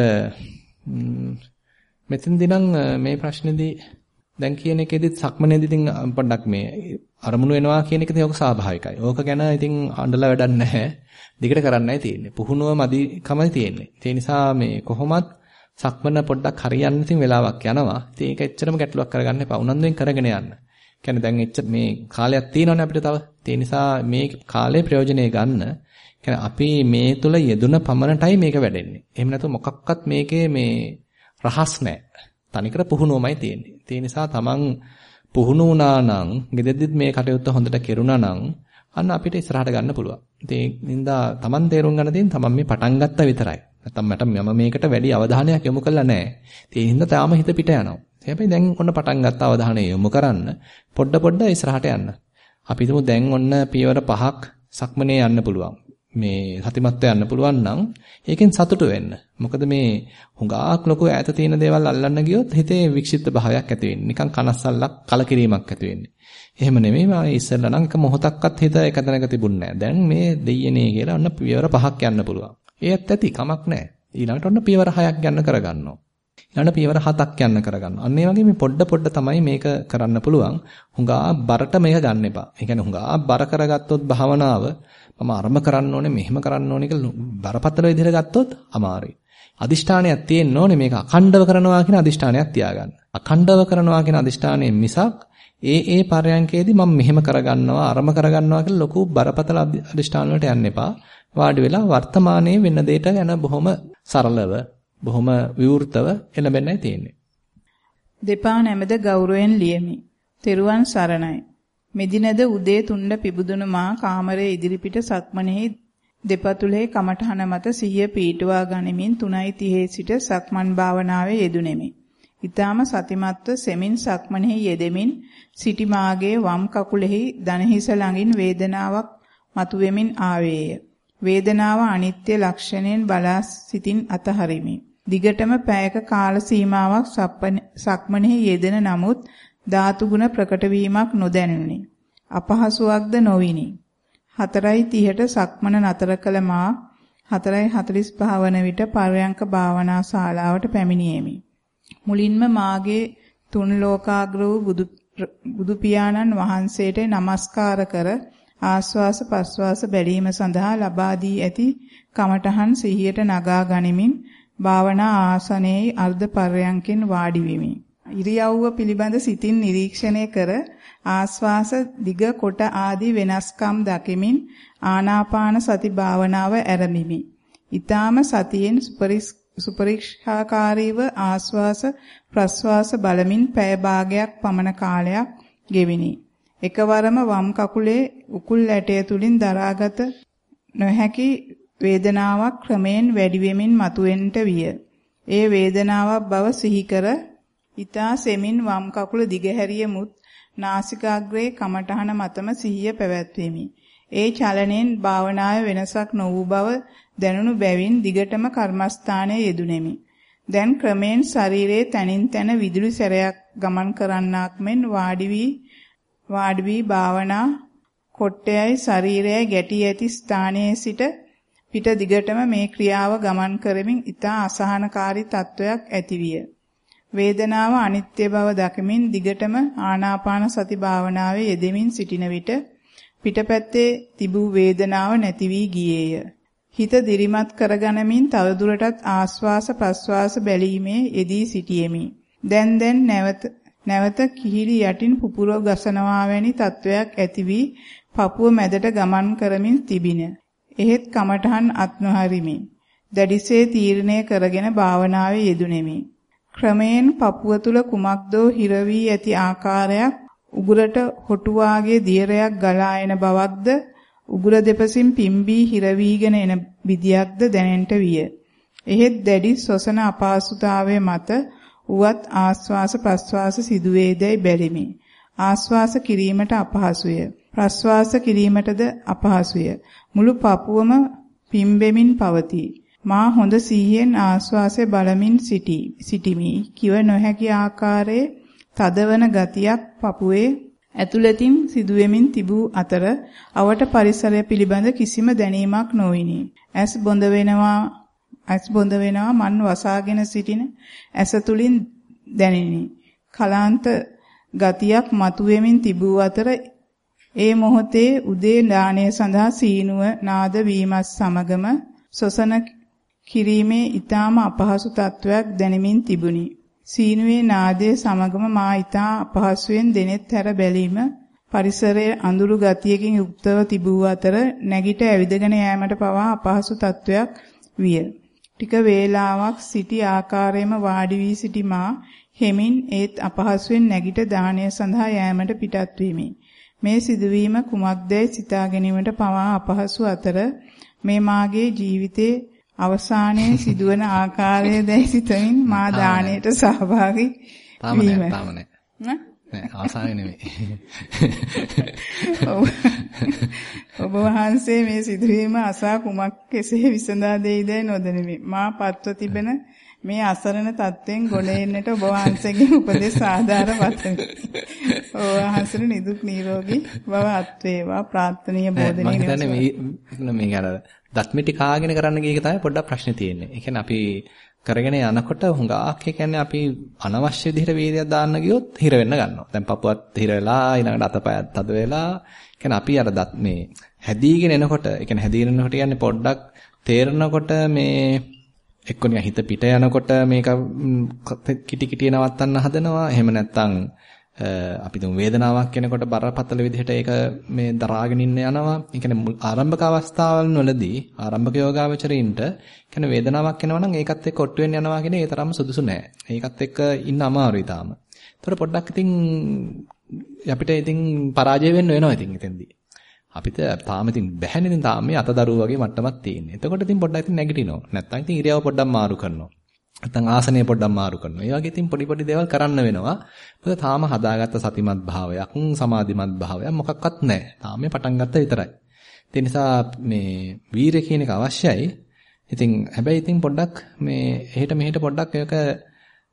මෙතෙන්දී නම් මේ ප්‍රශ්නේදී දැන් කියන එකෙදිත් සක්මනේදී ඉතින් පොඩ්ඩක් මේ අරමුණු වෙනවා කියන එක ඉතින් ඔක ස්වාභාවිකයි. ඕක ගැන ඉතින් අඬලා වැඩක් නැහැ. දිගට කරන්නයි තියෙන්නේ. පුහුණුව මදිකමයි තියෙන්නේ. ඒ නිසා මේ කොහොමත් සක්මන පොඩ්ඩක් හරියන්න ඉතින් වෙලාවක් යනවා. ඉතින් ඒක එච්චරම ගැටලුවක් කරගන්න එපා. උනන්දුවෙන් කරගෙන යන්න. කියන්නේ දැන් එච්චර මේ කාලයක් තියෙනවනේ අපිට තව. ඒ නිසා මේ කාලේ ප්‍රයෝජනෙ ගන්න. කියන්නේ අපි මේ තුල යෙදුන පමණටයි මේක වැඩෙන්නේ. එහෙම නැතු මොකක්වත් මේකේ මේ රහස් නැහැ. තනිකර පුහුණුවමයි තියෙන්නේ. ඒ නිසා තමන් පුහුණු වුණා නම්, ගෙදෙද්දිත් මේ කටයුත්ත හොඳට කෙරුණා නම් අන්න අපිට ඉස්සරහට ගන්න පුළුවන්. ඒ නින්දා තමන් තේරුම් ගන්න තියෙන තමන් මේ පටන් ගත්තා විතරයි. නැත්තම් මට මම මේකට වැඩි අවධානයක් යොමු කළා නැහැ. ඒ හින්දා තාම හිත පිට යනවා. හැබැයි දැන් ඔන්න පටන් ගත්ත අවධානය යොමු කරන්න පොඩ පොඩ ඉස්සරහට යන්න. අපි හිතමු දැන් ඔන්න පියවර පහක් සක්මනේ යන්න පුළුවන්. මේ සතිමත්ව යන්න පුළුවන් නම් ඒකෙන් සතුටු වෙන්න. මොකද මේ හුඟාක් ලොකු ඈත තියෙන දේවල් අල්ලන්න ගියොත් හිතේ වික්ෂිප්ත භාවයක් ඇති වෙන්නේ. නිකන් කනස්සල්ලක් කලකිරීමක් ඇති වෙන්නේ. එහෙම නෙමෙයි මම ඉස්සෙල්ලා නම් එක මොහොතක්වත් හිත එක තැනක තිබුණේ නැහැ. දැන් මේ දෙයියනේ කියලා ඔන්න පියවර පහක් යන්න පුළුවන්. ඒත් ඇති කමක් නැහැ. ඊළඟට ඔන්න පියවර හයක් යන්න කරගන්නවා. ඊළඟ පියවර හතක් යන්න කරගන්නවා. අන්න ඒ වගේ මේ පොඩ පොඩ තමයි මේක කරන්න පුළුවන්. හුඟා බරට මේක ගන්න එපා. ඒ කියන්නේ හුඟා බර කරගත්තොත් භාවනාව මම අරම කරන්න ඕනේ මෙහෙම කරන්න ඕනේ කියලා බරපතල විදිහට ගත්තොත් අමාරුයි. අදිෂ්ඨානයක් තියෙන්න ඕනේ මේක අඛණ්ඩව කරනවා කියන අදිෂ්ඨානයක් තියාගන්න. අඛණ්ඩව කරනවා කියන අදිෂ්ඨානයෙන් මිසක් ඒ ඒ පරයන්කේදී මම මෙහෙම කරගන්නවා අරම කරගන්නවා කියලා ලොකු බරපතල අදිෂ්ඨාන වලට යන්න එපා. වාඩි වෙලා වර්තමානයේ වෙන දෙයට යන බොහොම සරලව බොහොම විවෘතව එළඹෙන්නයි තියෙන්නේ.
දෙපා නැමෙද ගෞරවයෙන් ලියමි. තෙරුවන් සරණයි. මෙදිනද උදේ තුණ්ඩ පිබුදුන මා කාමරයේ ඉදිරිපිට සක්මනේහි දෙපතුලේ කමඨහන මත සිහිය පීටුවා ගනිමින් 3:30 සිට සක්මන් භාවනාවේ යෙදුණෙමි. ඊටාම සතිමත්ව සෙමින් සක්මනේහි යෙදෙමින් සිටි මාගේ වම් කකුලෙහි දණහිස ළඟින් වේදනාවක් මතුවෙමින් ආවේය. වේදනාව අනිත්‍ය ලක්ෂණයෙන් බලා සිටින් අතහරිමි. දිගටම පැයක කාල සීමාවක් සක්මනේහි යෙදෙන නමුත් ධාතු ගුණ ප්‍රකට වීමක් නොදැනුනි. අපහසුාවක්ද නොවිනි. 4:30ට සක්මන නතර කළ මා 4:45 වන විට පර්යංක භාවනා ශාලාවට පැමිණියෙමි. මුලින්ම මාගේ තුන් ලෝකාග්‍ර වූ බුදු බුදු පියාණන් වහන්සේට নমස්කාර කර ආස්වාස ප්‍රස්වාස බැලීම සඳහා ලබා දී ඇති කමඨහන් සිහියට නගා ගනිමින් භාවනා ආසනයේ අර්ධ පර්යංකෙන් වාඩි වෙමි. ඉරියව්ව පිළිබඳ සිතින් නිරීක්ෂණය කර ආස්වාස දිග කොට ආදී වෙනස්කම් දකිමින් ආනාපාන සති භාවනාව ඇරමිමි. ඊටාම සතියෙන් සුපරික්ෂාකාරීව ආස්වාස ප්‍රස්වාස බලමින් පැය භාගයක් පමණ කාලයක් ගෙවිනි. එකවරම වම් කකුලේ උකුල් ඇටය තුලින් දරාගත නොහැකි වේදනාවක් ක්‍රමයෙන් වැඩි වෙමින් මතුවෙන්නට විය. ඒ වේදනාවක් බව සිහි කර ඊතා සෙමින් වම් කකුල දිගහැරියමුත් නාසිකාග්‍රේ කමඨහන මතම සිහිය පැවැත්වෙමි. ඒ චලනයෙන් භාවනාවේ වෙනසක් නොවූ බව දැනුණු බැවින් දිගටම කර්මස්ථානයේ යෙදුණෙමි. දැන් ක්‍රමෙන් ශරීරයේ තනින් තන විදුලි සැරයක් ගමන් කරන්නාක් මෙන් වාඩි වී වාඩි වී භාවනා කොට්ටයයි ශරීරයයි ගැටි ඇති ස්ථානයේ සිට පිට දිගටම මේ ක්‍රියාව ගමන් කරමින් ඊතා අසහනකාරී තත්වයක් ඇතිවිය. වේදනාව අනිත්‍ය බව දකමින් දිගටම ආනාපාන සති භාවනාවේ යෙදෙමින් සිටින විට පිටපැත්තේ තිබූ වේදනාව නැති වී ගියේය. හිත දිරිමත් කරගනිමින් තවදුරටත් ආස්වාස ප්‍රස්වාස බැලීමේ යෙදී සිටියෙමි. දැන් දැන් නැවත නැවත කිහිලි යටින් පුපුර ගසනවා වැනි තත්වයක් ඇති වී පපුව මැදට ගමන් කරමින් තිබින. එහෙත් කමඨහන් අත්නහරිමි. දැඩිසේ තීරණය කරගෙන භාවනාවේ යෙදුණෙමි. ක්‍රමයෙන් පපුව තුල කුමක්දෝ හිර වී ඇති ආකාරයක් උගුරට හොටු වාගේ දියරයක් ගලා එන බවක්ද උගුර දෙපසින් පිම්බී හිර වීගෙන එන විදියක්ද දැනෙන්නට විය. එහෙත් දැඩි ශ්වසන අපහසුතාවය මත උවත් ආස්වාස ප්‍රස්වාස සිදුවේදැයි බැලිමි. ආස්වාස කිරීමට අපහසුය. ප්‍රස්වාස කිරීමටද අපහසුය. මුළු පපුවම පිම්බෙමින් පවතී. මා හොඳ සීයෙන් ආස්වාසය බලමින් සිටි සිටිමි. කිව නොහැකි ආකාරයේ තදවන ගතියක් පපුවේ ඇතුළතින් සිදුවෙමින් තිබූ අතර අවට පරිසරය පිළිබඳ කිසිම දැනීමක් නොවිනි. ඇස් බොඳ වෙනවා ඇස් බොඳ වෙනවා මන් වසාගෙන සිටින ඇස තුලින් දැනිනි. කලාන්ත ගතියක් මතුවෙමින් තිබූ අතර ඒ මොහොතේ උදේ දාණය සඳහා සීනුව නාද වීමත් සමගම සොසන කිරීමේ ඊටාම අපහසු තත්වයක් දැනෙමින් තිබුණි. සීනුවේ නාදයේ සමගම මා ඊටා අපහසුයෙන් දෙනෙත් හැර බැලීම පරිසරයේ අඳුරු ගතියකින් යුක්තව තිබූ අතර නැගිට ඇවිදගෙන යෑමට පවා අපහසු තත්වයක් විය. ටික වේලාවක් සිටි ආකාරයෙන්ම වාඩි වී සිටි මා හෙමින් ඒත් අපහසුයෙන් නැගිට දාණය සඳහා යෑමට පිටත් වීමි. මේ සිදුවීම කුමක්දයි සිතා ගැනීමට පවා අපහසු අතර මේ මාගේ ජීවිතයේ අවසානයේ සිදුවන ආකාරය දැයි සිතමින් මා දාණයට සහභාගී වීම.
තාම නෑ. නෑ ආසාවේ නෙමෙයි.
ඔබ වහන්සේ මේ සිදුවීම අසා කුමක් කෙසේ විසඳා දෙයිදයි නොදෙනෙමි. මා පත්ව තිබෙන මේ අසරණ තත්ත්වෙන් ගොඩ එන්නට ඔබ වහන්සේගෙන් උපදෙස් ආධාර වතමි. ඔබ වහන්සේට නිදුක් නිරෝගී බව අත් වේවා ප්‍රාර්ථනීය බෝධනීය
මම හිතන්නේ මේ මේ අර දත්මිටි කාගෙන කරන්න ගිය එක තමයි පොඩ්ඩක් ප්‍රශ්නේ තියෙන්නේ. ඒ කියන්නේ අපි කරගෙන යනකොට හුඟක් ඒ කියන්නේ අපි අනවශ්‍ය විදිහට වීර්යයක් දාන්න ගියොත් හිර වෙන්න ගන්නවා. දැන් පපුවත් හිර වෙලා ඊළඟට අතපයත් තද වෙලා කියන්නේ අපි අර දත් මේ හැදීගෙන එනකොට ඒ කියන්නේ හැදීගෙන එනකොට කියන්නේ පොඩ්ඩක් තේරෙනකොට මේ එක්ක නිකන් හිත පිට යනකොට මේක කිටි කිටි නවත්තන්න හදනවා. එහෙම නැත්නම් අපි තුන් වේදනාවක් කෙනකොට බරපතල විදිහට ඒක මේ දරාගෙන ඉන්න යනවා. ඒ කියන්නේ ආරම්භක අවස්ථාවල් වලදී ආරම්භක යෝගාවචරින්ට කියන්නේ වේදනාවක් එනවා නම් ඒකත් එක්ක ඔට්ටු වෙන්න යනවා කියන ඒ තරම්ම සුදුසු නෑ. ඒකත් එක්ක ඉන්න අමාරුයි තාම. ඒතර පොඩ්ඩක් ඉතින් අපිට ඉතින් පරාජය වෙන්න වෙනවා ඉතින් එතෙන්දී. අපිට තාම ඉතින් බැහැනේ ඉතින් තාම මේ අතදරුව වගේ මට්ටමක් තියෙන්නේ. එතකොට ඉතින් පොඩ්ඩක් ඉතින් නැගිටිනවා. නැත්තම් ඉතින් ඉරියව පොඩ්ඩක් මාරු කරනවා. නැත්නම් ආසනය පොඩ්ඩක් මාරු කරනවා. ඒ වගේ ඉතින් පොඩි පොඩි දේවල් කරන්න වෙනවා. මොකද තාම හදාගත්ත සතිමත් භාවයක්, සමාධිමත් භාවයක් මොකක්වත් නැහැ. තාම මේ පටන් ගත්ත විතරයි. ඒ නිසා මේ වීරය කියන එක අවශ්‍යයි. ඉතින් හැබැයි ඉතින් පොඩ්ඩක් මේ එහෙට මෙහෙට පොඩ්ඩක් ඒක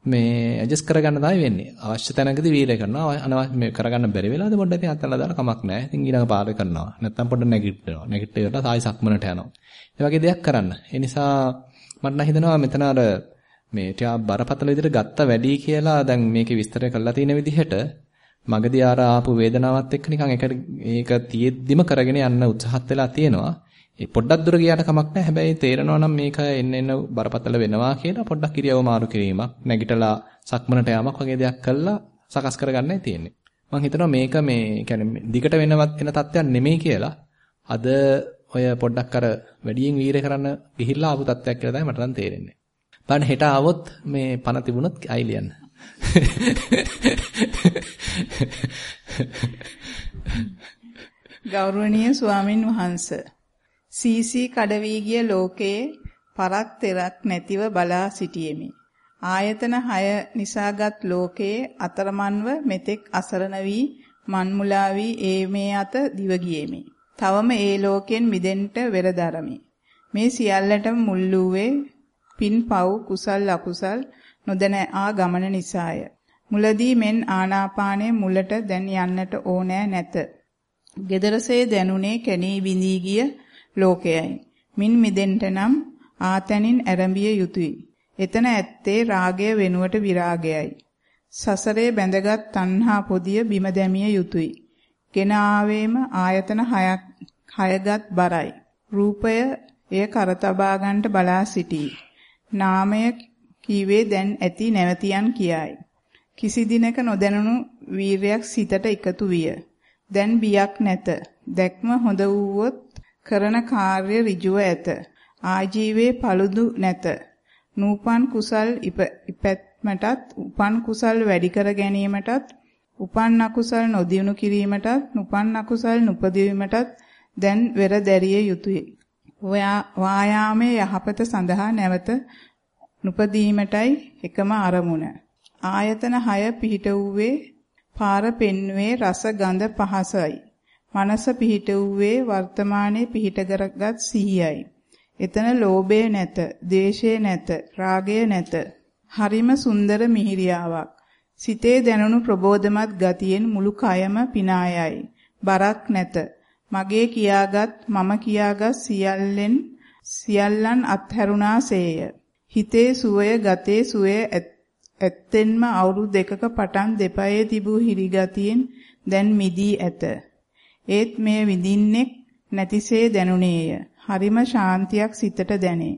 මේ ඇඩ්ජස්ට් කරගන්න තමයි වෙන්නේ. අවශ්‍ය තැනකදී වීරය කරනවා. අනවශ්‍ය මේ කරගන්න බැරි වෙලාවද පොඩ්ඩක් ඉතින් අතල්ලා දාලා කමක් නැහැ. ඉතින් ඊළඟ පාරේ කරනවා. නැත්නම් පොඩ්ඩක් නැගිටිනවා. නැගිටලා සායි සක්මනට යනවා. ඒ වගේ දෙයක් කරන්න. ඒ නිසා මට නම් හිතෙනවා මෙතන අර මේ ටිකක් බරපතල විදිහට ගත්ත වැඩි කියලා දැන් මේකේ විස්තර කරලා තියෙන විදිහට මගදී ආර ආපු වේදනාවත් එක්ක නිකන් ඒක ඒක තියෙද්දිම කරගෙන යන්න උත්සාහත් වෙලා තියෙනවා. ඒ පොඩ්ඩක් දුර ගියාට කමක් නැහැ. හැබැයි තේරෙනවා නම් මේක එන්න එන්න බරපතල වෙනවා කියලා පොඩ්ඩක් ඉරියව මාරු කිරීමක්, නැගිටලා සක්මනට යාමක් වගේ දෙයක් කළා සකස් කරගන්නයි තියෙන්නේ. මම හිතනවා මේක මේ කියන්නේ දිගට වෙනවත් වෙන තත්ත්වයක් නෙමෙයි කියලා. අද ඔය පොඩ්ඩක් අර වැඩියෙන් වීරය කරන්න ගිහිල්ලා ආපු තත්ත්වයක් කියලා තමයි මට නම් තේරෙන්නේ. බලන්න හෙට ආවොත් මේ පණ තිබුණොත් අයි ලියන්න.
ගෞරවනීය ස්වාමින් වහන්සේ සීසී කඩවී ගිය ලෝකයේ පරක් තෙරක් නැතිව බලා සිටියෙමි. ආයතන 6 නිසාගත් ලෝකයේ අතරමන්ව මෙතෙක් අසරණ වී මන්මුලා වී ඒ මේ අත දිව ගියෙමි. තවම ඒ ලෝකෙන් මිදෙන්නට වෙරදරමි. මේ සියල්ලටම මුල් වූවේ පින් පව් කුසල් අකුසල් නොදැන ආ ගමන නිසාය. මුලදී මෙන් ආනාපානයේ මුලට දැන් යන්නට ඕනෑ නැත. gedarase දැනුනේ කැණී බිඳී ගිය ලෝකයයි. මින් මිදෙන්න නම් ආතනින් ඇරඹිය යුතුය. එතන ඇත්තේ රාගය වෙනුවට විරාගයයි. සසරේ බැඳගත් තණ්හා පොදිය බිම දැමිය යුතුය. ගෙන ආවේම ආයතන හයක් හයගත් බරයි. රූපය එය කරතබා ගන්නට බලා සිටී. නාමය කීවේ දැන් ඇති නැවතියන් කියයි. කිසි දිනක නොදැනුණු වීරයක් සිතට එකතු විය. දැන් බියක් නැත. දැක්ම හොඳ වූවොත් කරන කාර්ය ඍජුව ඇත. ආජීවයේ paludu නැත. නූපන් කුසල් ඉපැත්මටත් උපන් කුසල් වැඩි කර ගැනීමටත් උපන් අකුසල් නොදියුණු කිරීමටත් නුපන් අකුසල් නුපදවීමටත් දැන් වෙර දැරිය යුතුය. වායාමයේ යහපත සඳහා නැවත නුපදීමටයි එකම අරමුණ. ආයතන 6 පිහිට වූවේ පාර පෙන්වේ රස ගඳ පහසයි. මනස පිහිට වූවේ වර්තමානයේ පිහිට කරගත් සිහියයි. එතන ලෝභය නැත, ද්වේෂය නැත, රාගය නැත. හරිම සුන්දර මිහිරියාවක්. සිතේ දැනුණු ප්‍රබෝධමත් ගතියෙන් මුළු කයම පිනායයි. බරක් නැත. මගේ කියාගත් මම කියාගත් සියල්ලෙන් සියල්ලන් අත්හැරුණාසේය. හිතේ සුවය ගතේ සුවය ඇත්තෙන්ම අවුරුදු දෙකක පටන් දෙපයේ තිබූ හිරිගතියෙන් දැන් මිදී ඇත. ඒත් මෙය විඳින්නෙක් නැතිසේ දැනුනේය. හරිම ශාන්තියක් සිතට දැනේ.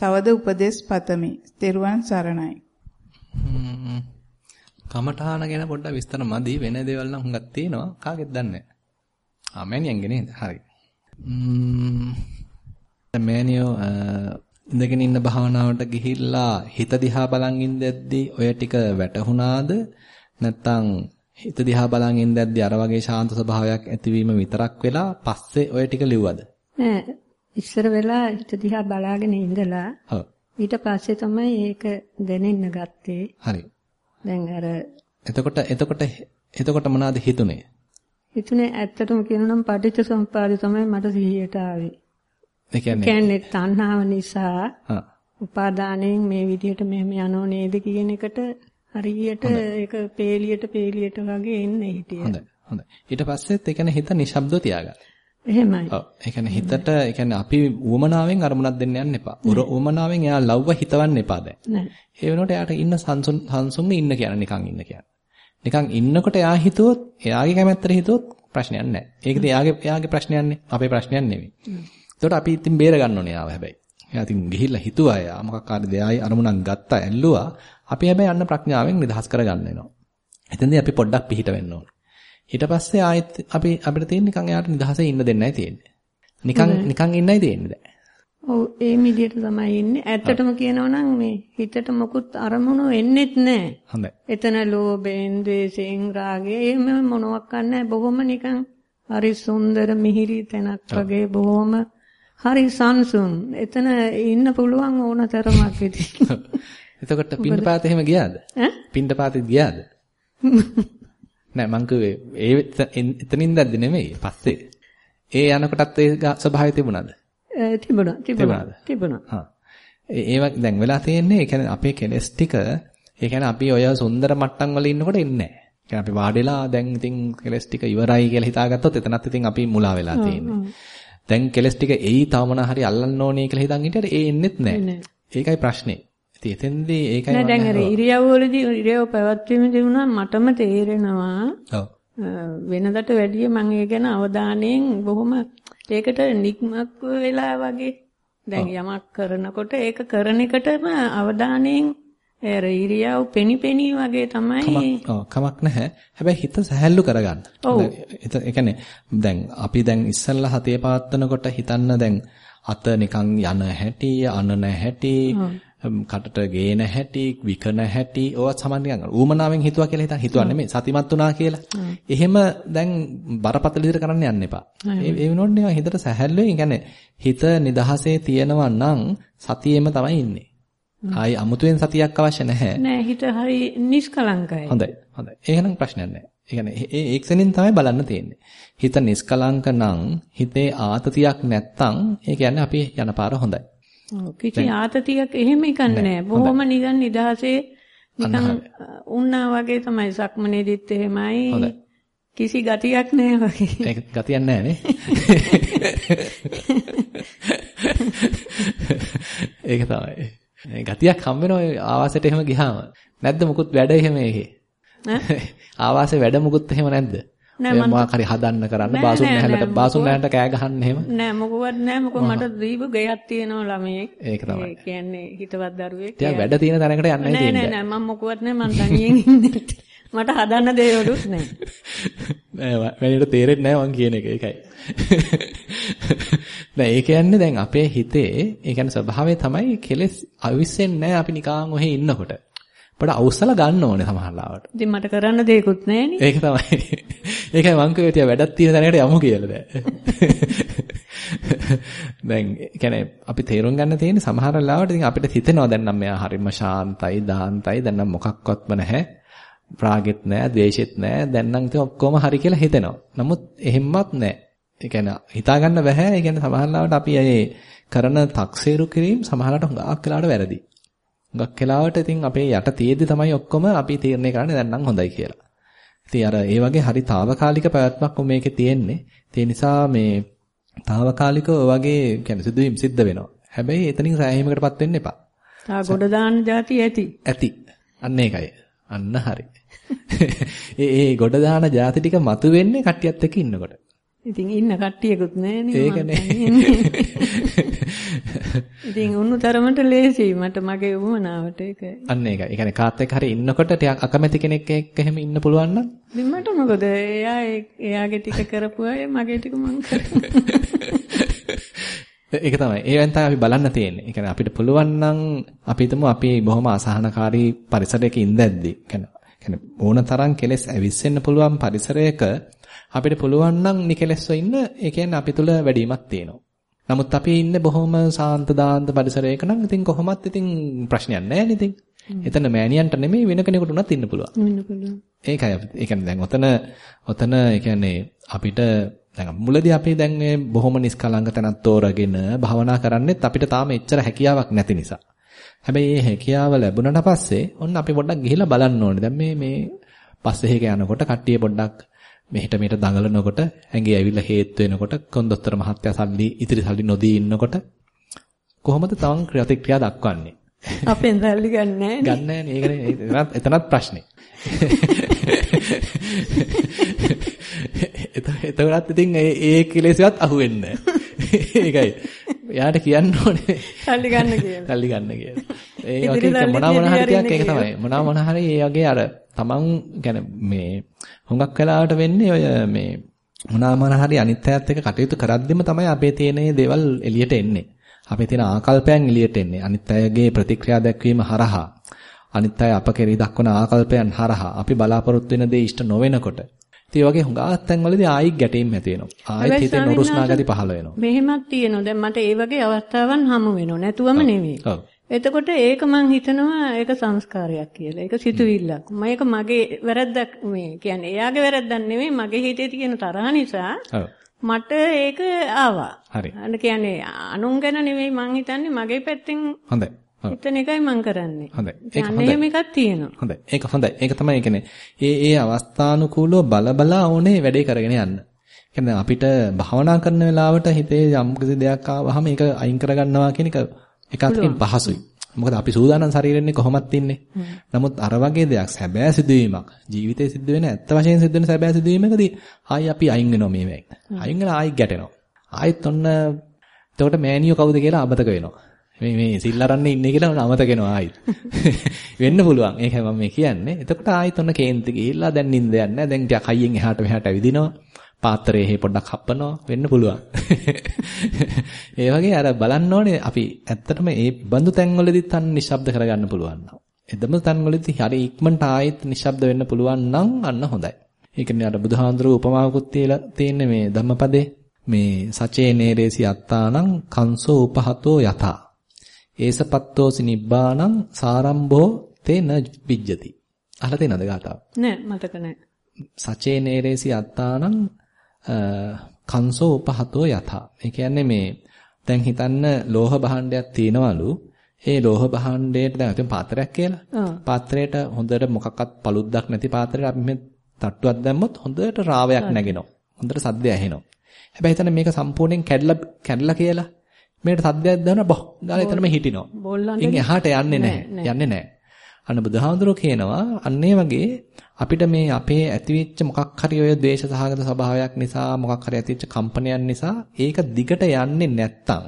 තවද උපදෙස් පතමි. තෙරුවන් සරණයි.
කමඨාන ගැන පොඩ්ඩක් විස්තර මදි වෙන දේවල් නම් හුඟක් තියෙනවා කාගෙත් දන්නේ නැහැ. ආ මෑණියන්ගේ නේද? හරි. ම්ම් මෑණියෝ ඉඳගෙන ඉන්න භාවනාවට ගිහිල්ලා හිත දිහා බලන් ඉඳද්දී ඔය ටික වැටහුණාද? නැත්නම් හිත දිහා බලන් ඉඳද්දී අර වගේ ශාන්ත ස්වභාවයක් ඇතිවීම විතරක් වෙලා පස්සේ ඔය ටික ලිව්වද?
නෑ ඉස්සර වෙලා හිත දිහා බලාගෙන ඉඳලා
ඔව්
ඊට පස්සේ තමයි ඒක දැනෙන්න ගත්තේ.
හරි.
දැන් අර
එතකොට එතකොට එතකොට මොනවද හිතුනේ?
හිතුනේ ඇත්තටම කියනනම් පටිච්ච සමුප්පාදය තමයි මට සිහියට ආවේ.
ඒ කියන්නේ
කියන්නේ තණ්හාව නිසා උපාදානයෙන් මේ විදිහට මෙහෙම යනෝ නේද කියන එකට හරියට ඒක පේලියට පේලියට වගේ එන්නේ හිටියේ.
හොඳයි හොඳයි. ඊට පස්සෙත් ඒ කියන්නේ හිත නිශ්ශබ්දව තියාගන්න.
එහෙමයි.
ඔව්. ඒ කියන්නේ හිතට ඒ කියන්නේ අපි උවමනාවෙන් අරමුණක් දෙන්න යන්න එපා. උවමනාවෙන් එයා ලව්ව හිතවන්න එපා දැන්.
නෑ.
ඒ වෙනකොට එයාට ඉන්න සංසුන් සංසුන්ව ඉන්න කියන නිකන් ඉන්න කියන. නිකන් ඉන්නකොට එයා හිතුවොත් එයාගේ කැමැත්තට හිතුවොත් ප්‍රශ්නයක් නැහැ. ඒකද එයාගේ එයාගේ ප්‍රශ්නයක් නේ. අපේ ප්‍රශ්නයක් නෙවෙයි. ඒකට අපි ඉතින් බේර ගන්න ඕනේ යාව හැබැයි. එයා ඉතින් ගිහිල්ලා හිතුවා එයා මොකක් හරි දෙයයි අරමුණක් ගත්තා ඇල්ලුවා. අපි හැබැයි අන්න ප්‍රඥාවෙන් නිදහස් කරගන්න වෙනවා. එතෙන්දී අපි පොඩ්ඩක් පිහිට වෙන්න ඕනේ. ඊට පස්සේ ආයෙත් අපි අපිට තියෙන නිකන් එයාට නිදහසේ ඉන්න දෙන්නයි තියෙන්නේ. නිකන් නිකන් ඉන්නයි තියෙන්නේ.
ඔව් ඒ විදිහට තමයි ඉන්නේ. ඇත්තටම කියනවා මේ හිතට මොකුත් අරමුණු එන්නෙත් නැහැ.
හොඳයි.
එතන ලෝභයෙන්, ද්වේෂයෙන්, රාගයෙන් එහෙම මොනවක් නැහැ. බොහොම නිකන් හරි සුන්දර මිහිරි තැනක් වගේ බොහොම හරි සංසුන්. එතන ඉන්න පුළුවන් ඕන තරමක් ඉතින්.
එතකොට පින්ඩපාත එහෙම ගියාද?
ඈ?
පින්ඩපාතෙත් ගියාද? නෑ මං කිව්වේ ඒ එතනින් දැද්ද නෙමෙයි පස්සේ. ඒ යනකොටත් ඒ ස්වභාවය තිබුණාද?
තිබුණා තිබුණා තිබුණා.
හා. ඒවක් දැන් වෙලා තියෙන්නේ ඒ කියන්නේ අපේ කෙලස් ටික ඒ කියන්නේ අපි ඔය සුන්දර මට්ටම් වල ඉන්නකොට එන්නේ නැහැ. කියන්නේ අපි වාඩිලා දැන් ඉතින් කෙලස් ටික ඉවරයි කියලා හිතාගත්තොත් එතනත් ඉතින් අපි මුලා වෙලා තියෙන්නේ. දැන් කෙලස් ටික එයි තව මොනා හරි අල්ලන්න ඕනේ කියලා හිතන් හිටියට ඒ එන්නෙත් නැහැ. ඒකයි ප්‍රශ්නේ. ඉතින් එතෙන්දී ඒකයි
නෑ දැන් අර ඉරියව්වලදී ඉරියව් පැවැත්වීමේදී වුණා මටම තේරෙනවා
ඔව්.
වෙනදට වැඩිය මම ඒ ගැන අවධානයෙන් බොහොම ඒකට නික්මක් වෙලා වගේ දැන් යමක් කරනකොට ඒක කරන එකටම අවධානයෙන් ඒ ඉරියව් පෙනිපෙනී වගේ තමයි
ඔව් කමක් නැහැ. හැබැයි හිත සැහැල්ලු කරගන්න. හිත ඒ කියන්නේ දැන් අපි දැන් ඉස්සල්ලා හතේ පාත්තනකොට හිතන්න දැන් අත නිකන් යන හැටි, අනන හැටි, කටට ගේන හැටි, විකන හැටි, ඕවා සමන් නිකන් ඌමනාවෙන් හිතුවා කියලා හිතන් හිතුවා නෙමෙයි සතිමත් වුණා කියලා. එහෙම දැන් බරපතල විදිහට කරන්න යන්න එපා. ඒ ඒ වෙනකොට නිකන් හිතට සැහැල්ලුවෙන් කියන්නේ හිත නිදහසේ තියෙනවා නම් සතියෙම තමයි ඉන්නේ. ආයි අමුතුවෙන් සතියක් අවශ්‍ය නැහැ.
නෑ හිත හරි නිෂ්කලංකයි.
හොඳයි. හොඳයි. එහෙනම් ප්‍රශ්නයක් නැහැ. ඒ කියන්නේ ඒ ඒක්සෙනින් තමයි බලන්න තියෙන්නේ. හිත නිෂ්කලංක නම් හිතේ ආතතියක් නැත්තම් ඒ කියන්නේ අපි යන පාර හොඳයි.
කිසි ආතතියක් එහෙම එකක් නෑ. බොහොම නිකන් නිදහසේ නිකන් උන්නා වගේ තමයි සක්මනේදිත් එහෙමයි. කිසි ගතියක් නෑ වගේ.
ඒක ගතියක් නෑ නේ. ඒක තමයි. ගතියක් හම් වෙනවා ආවාසයට එහෙම ගියාම. නැද්ද මුකුත් වැඩ එහෙම ඒකේ? ආවාසේ වැඩ මුකුත් එහෙම නැද්ද? නෑ මම හරි හදන්න කරන්න. බාසුන් නැහැලට බාසුන් නැහැලට කෑ ගහන්න එහෙම?
නෑ මොකවත් නෑ මොකද මට දීපු ගෙයක් තියෙනවා ළමයෙක්
ඒක තමයි.
ඒ කියන්නේ හිතවත් දරුවෙක්
තියා වැඩ තියෙන තැනකට යන්නයි
තියෙන්නේ. නෑ නෑ මම මොකවත් නෑ මං තනියෙන් ඉන්නේ. මට හදන්න දේවලුත් නෑ.
නෑ වැඩිට තේරෙන්නේ නෑ මං කියන එක ඒකයි. නෑ ඒ කියන්නේ දැන් අපේ හිතේ ඒ කියන්නේ ස්වභාවය තමයි කෙලස් අවිස්සෙන්නේ නෑ අපි නිකන් ඔහෙ ඉන්නකොට. අපිට අවුස්සලා ගන්න ඕනේ සමහරවිට.
ඉතින් මට කරන්න දෙයක්වත් නැහැ
ඒක තමයි. ඒකයි මං කිව්වේ තියා වැඩක් තියෙන තැනකට යමු කියලා දැන්. දැන් කියන්නේ අපි තේරුම් ගන්න තියෙන්නේ සමහර වෙලාවට ඉතින් අපිට හිතෙනවා දැන් නම් මෙයා හරිම ශාන්තයි දාන්තයි දැන් නම් මොකක්වත්ම නැහැ. රාගෙත් නැහැ, ද්වේෂෙත් නැහැ. දැන් නම් ඉතින් ඔක්කොම හරි කියලා හිතෙනවා. නමුත් එහෙම්මත් නැහැ. ඒ කියන්නේ හිතා ගන්න බෑ. ඒ කියන්නේ සමහර වෙලාවට අපි ඒ කරන තක්සේරු කිරීම සමහරකට හුඟක් වෙලාවට වැරදි. හුඟක් වෙලාවට ඉතින් අපේ යට තියෙද්දි තමයි ඔක්කොම අපි තීරණය කරන්නේ දැන් නම් හොඳයි කියලා. ඉතින් අර ඒ වගේ හරි తాවකාලික පැවැත්මක් මේකේ තියෙන්නේ. ඒ නිසා මේ తాවකාලිකව වගේ කියන්නේ සිදුවීම් සිද්ධ වෙනවා. හැබැයි එතනින් සෑහීමකටපත් වෙන්න එපා.
තා ගොඩ දාන්න જાති ඇති.
ඇති. අන්න ඒකයි. අන්න හරි. ඒ ඒ ගොඩ දාන જાති ටික මතු වෙන්නේ කට්ටියත් එක්ක ඉන්නකොට.
ඉතින් ඉන්න කට්ටියකුත් නැහැ නේ.
ඒකනේ.
ඉතින් උණු තරමට ලේසියි මට මගේ උමනාවට ඒක.
අන්න ඒකයි. ඒ කියන්නේ කාත් එක්ක හරි ඉන්නකොට ටිකක් අකමැති කෙනෙක් එක්ක එහෙම ඉන්න පුළුවන් නම්
ඉතින් මට මොකද එයා එයාගේ ටික කරපු අය මගේ ටික මං
ඒක තමයි. ඒවෙන් තමයි අපි බලන්න තියෙන්නේ. ඒ කියන්නේ අපිට පුළුවන් නම් අපි හිතමු අපි බොහොම අසහනකාරී පරිසරයක ඉඳද්දි, කියන්නේ ඕන තරම් කෙලෙස් ඇවිස්සෙන්න පුළුවන් පරිසරයක අපිට පුළුවන් නම් නිකලෙස්ව ඉන්න ඒ කියන්නේ අපි තුල වැඩිමක් තියෙනවා. නමුත් අපි ඉන්නේ බොහොම සාන්ත දාන්ත පරිසරයක නම් ඉතින් කොහොමත් ඉතින් ප්‍රශ්නයක් නැහැ නේ ඉතින්. එතන මෑනියන්ට නෙමෙයි වෙන කෙනෙකුට උනත් ඉන්න පුළුවන්.
ඉන්න පුළුවන්.
ඒකයි ඒ කියන්නේ දැන් ඔතන ඔතන ඒ කියන්නේ අපිට දැන් මුලදී අපි දැන් මේ බොහොම නිස්කලංක තැනක් තෝරගෙන භවනා කරන්නෙත් අපිට තාම එච්චර හැකියාවක් නැති නිසා. හැබැයි මේ හැකියාව ලැබුණාට පස්සේ ඔන්න අපි පොඩ්ඩක් ගිහිල්ලා බලන්න ඕනේ. දැන් මේ මේ පස්සේ හේක යනකොට කට්ටිය පොඩ්ඩක් මෙහෙට මෙහෙට දඟලනකොට ඇඟේ ඇවිල්ලා හේත් වෙනකොට කොන්දොස්තර මහත්තයා සල්ලි ඉතිරි සල්ලි නොදී ඉන්නකොට කොහොමද තවන් ක්‍රියාතික්‍රියා දක්වන්නේ?
අපෙන් සල්ලි ගන්නෑ නේ
ගන්නෑ නේ. ඒකනේ එතනත් ප්‍රශ්නේ. එතකොටත් ඉතින් ඒ ඒ කෙලෙසවත් අහුවෙන්නේ ඒකයි එයාට කියන්න ඕනේ.
සල්ලි ගන්න කියලා.
සල්ලි ගන්න කියලා. ඒ වගේ මොනවා මොන හරි ටිකක් ඒක තමයි. මොනවා මොන හරි ඒ වගේ අර තමන් ගැන මේ හුඟක් වෙලාවට වෙන්නේ ඔය මේ මොනවා මොන හරි අනිත් අයත් එක්ක කටයුතු කරද්දිම තමයි අපේ තියෙන දේවල් එළියට එන්නේ. අපේ තියෙන ආකල්පයන් එළියට එන්නේ. අනිත් අයගේ ප්‍රතික්‍රියා දැක්වීම හරහා. අනිත් අය අප කෙරෙහි දක්වන ආකල්පයන් හරහා අපි බලාපොරොත්තු වෙන දේ ඉෂ්ට නොවෙනකොට ඉතින් වගේ හුඟක් තැන්වලදී ආයි ගැටීම් ඇති වෙනවා. ආයෙත් හිතේ නොරුස්නා ගති පහළ වෙනවා.
මෙහෙමත් තියෙනවා. දැන් මට ඒ වගේ අවස්ථාවන් හමු වෙනවා. නැතුවම නෙවෙයි. එතකොට ඒක මං හිතනවා ඒක සංස්කාරයක් කියලා. ඒක සිතුවිල්ලක්. මේක මගේ වැරද්දක් මේ කියන්නේ එයාගේ වැරද්දක් නෙවෙයි මගේ හිතේ තියෙන තරහ නිසා මට ඒක ආවා.
හරි.
අන්න කියන්නේ අනුන් ගැන නෙවෙයි මං හිතන්නේ මගේ පැත්තෙන්
හොඳයි.
හිතන එකයි මං කරන්නේ.
හොඳයි.
ඒක හොඳයි. එහෙම එකක් තියෙනවා.
හොඳයි. ඒක හොඳයි. ඒක තමයි කියන්නේ ඒ ඒ අවස්ථානුකූලව බලබලා ඕනේ වැඩේ කරගෙන යන්න. කියන්නේ අපිට භාවනා කරන වෙලාවට හිතේ යම් කිසි දෙයක් ආවහම ඒක අයින් කරගන්නවා කියන එක එක අතකින් පහසුයි. මොකද අපි සූදානම් ශරීරෙන්නේ කොහොමත් ඉන්නේ. නමුත් අර වගේ දෙයක් සැබෑ සිදුවීමක් ජීවිතේ සිද්ධ වෙන ඇත්ත වශයෙන් සිද්ධ වෙන සැබෑ සිදුවීමකදී ආයි අපි අයින් වෙනවා මේ වෙයි. අයින් වෙලා ආයි ගැටෙනවා. ආයිත් ඔන්න එතකොට මෑනියෝ කවුද කියලා අමතක වෙනවා. මේ මේ සිල් අරන්නේ ඉන්නේ කියලා අමතක වෙනවා ආයිත්. වෙන්න පුළුවන්. ඒකයි මම මේ කියන්නේ. එතකොට ආයිත් ඔන්න කේන්ති ගිහිල්ලා දැන් නිින්ද යන්නේ නැහැ. දැන් ටිකක් හයියෙන් එහාට මෙහාට ඇවිදිනවා. පාත්‍රයේ හේ පොඩ්ඩක් හප්පනවා වෙන්න පුළුවන්. ඒ වගේ අර බලන්න ඕනේ අපි ඇත්තටම මේ බඳු තැන්වලදීත් අන්න නිශ්ශබ්ද කරගන්න පුළුවන් නම්. එදම තැන්වලදී හරි ඉක්මනට ආයෙත් නිශ්ශබ්ද වෙන්න පුළුවන් නම් අන්න හොඳයි. ඒ කියන්නේ අර බුදුහාඳුරු උපමාවකුත් තියලා තියෙන්නේ මේ ධම්මපදේ මේ සචේ නේරේසි අත්තානං කංසෝ උපහතෝ යතා. ඒසපත්තෝසි නිබ්බානං සාරම්භෝ තේන විජ්ජති. අහලා තියෙනවද ගාතාව?
නෑ මතක නෑ.
සචේ නේරේසි අත්තානං කංසෝ උපහතෝ යථා. ඒ කියන්නේ මේ දැන් හිතන්න ලෝහ භාණ්ඩයක් තියෙනවලු. ඒ ලෝහ භාණ්ඩයට දැන් අපි පාත්‍රයක් කියලා. පාත්‍රයට හොඳට මොකක්වත් paluddක් නැති පාත්‍රයකට අපි මේ තට්ටුවක් දැම්මොත් හොඳට රාවයක් නැගෙනවා. හොඳට සද්ද ඇහෙනවා. හැබැයි හිතන්න මේක සම්පූර්ණයෙන් කැඩලා කැඩලා කියලා මේකට සද්දයක් දානවා බොහ් ගාලා එතනම හිටිනවා. ඉන් එහාට යන්නේ නැහැ. යන්නේ නැහැ. අන්න බුදුහාඳුරෝ කියනවා අන්නේ වගේ අපිට මේ අපේ ඇතිවෙච්ච මොකක් හරි ඔය ද්වේෂ සහගත ස්වභාවයක් නිසා මොකක් හරි ඇතිවෙච්ච කම්පනයක් නිසා ඒක දිගට යන්නේ නැත්තම්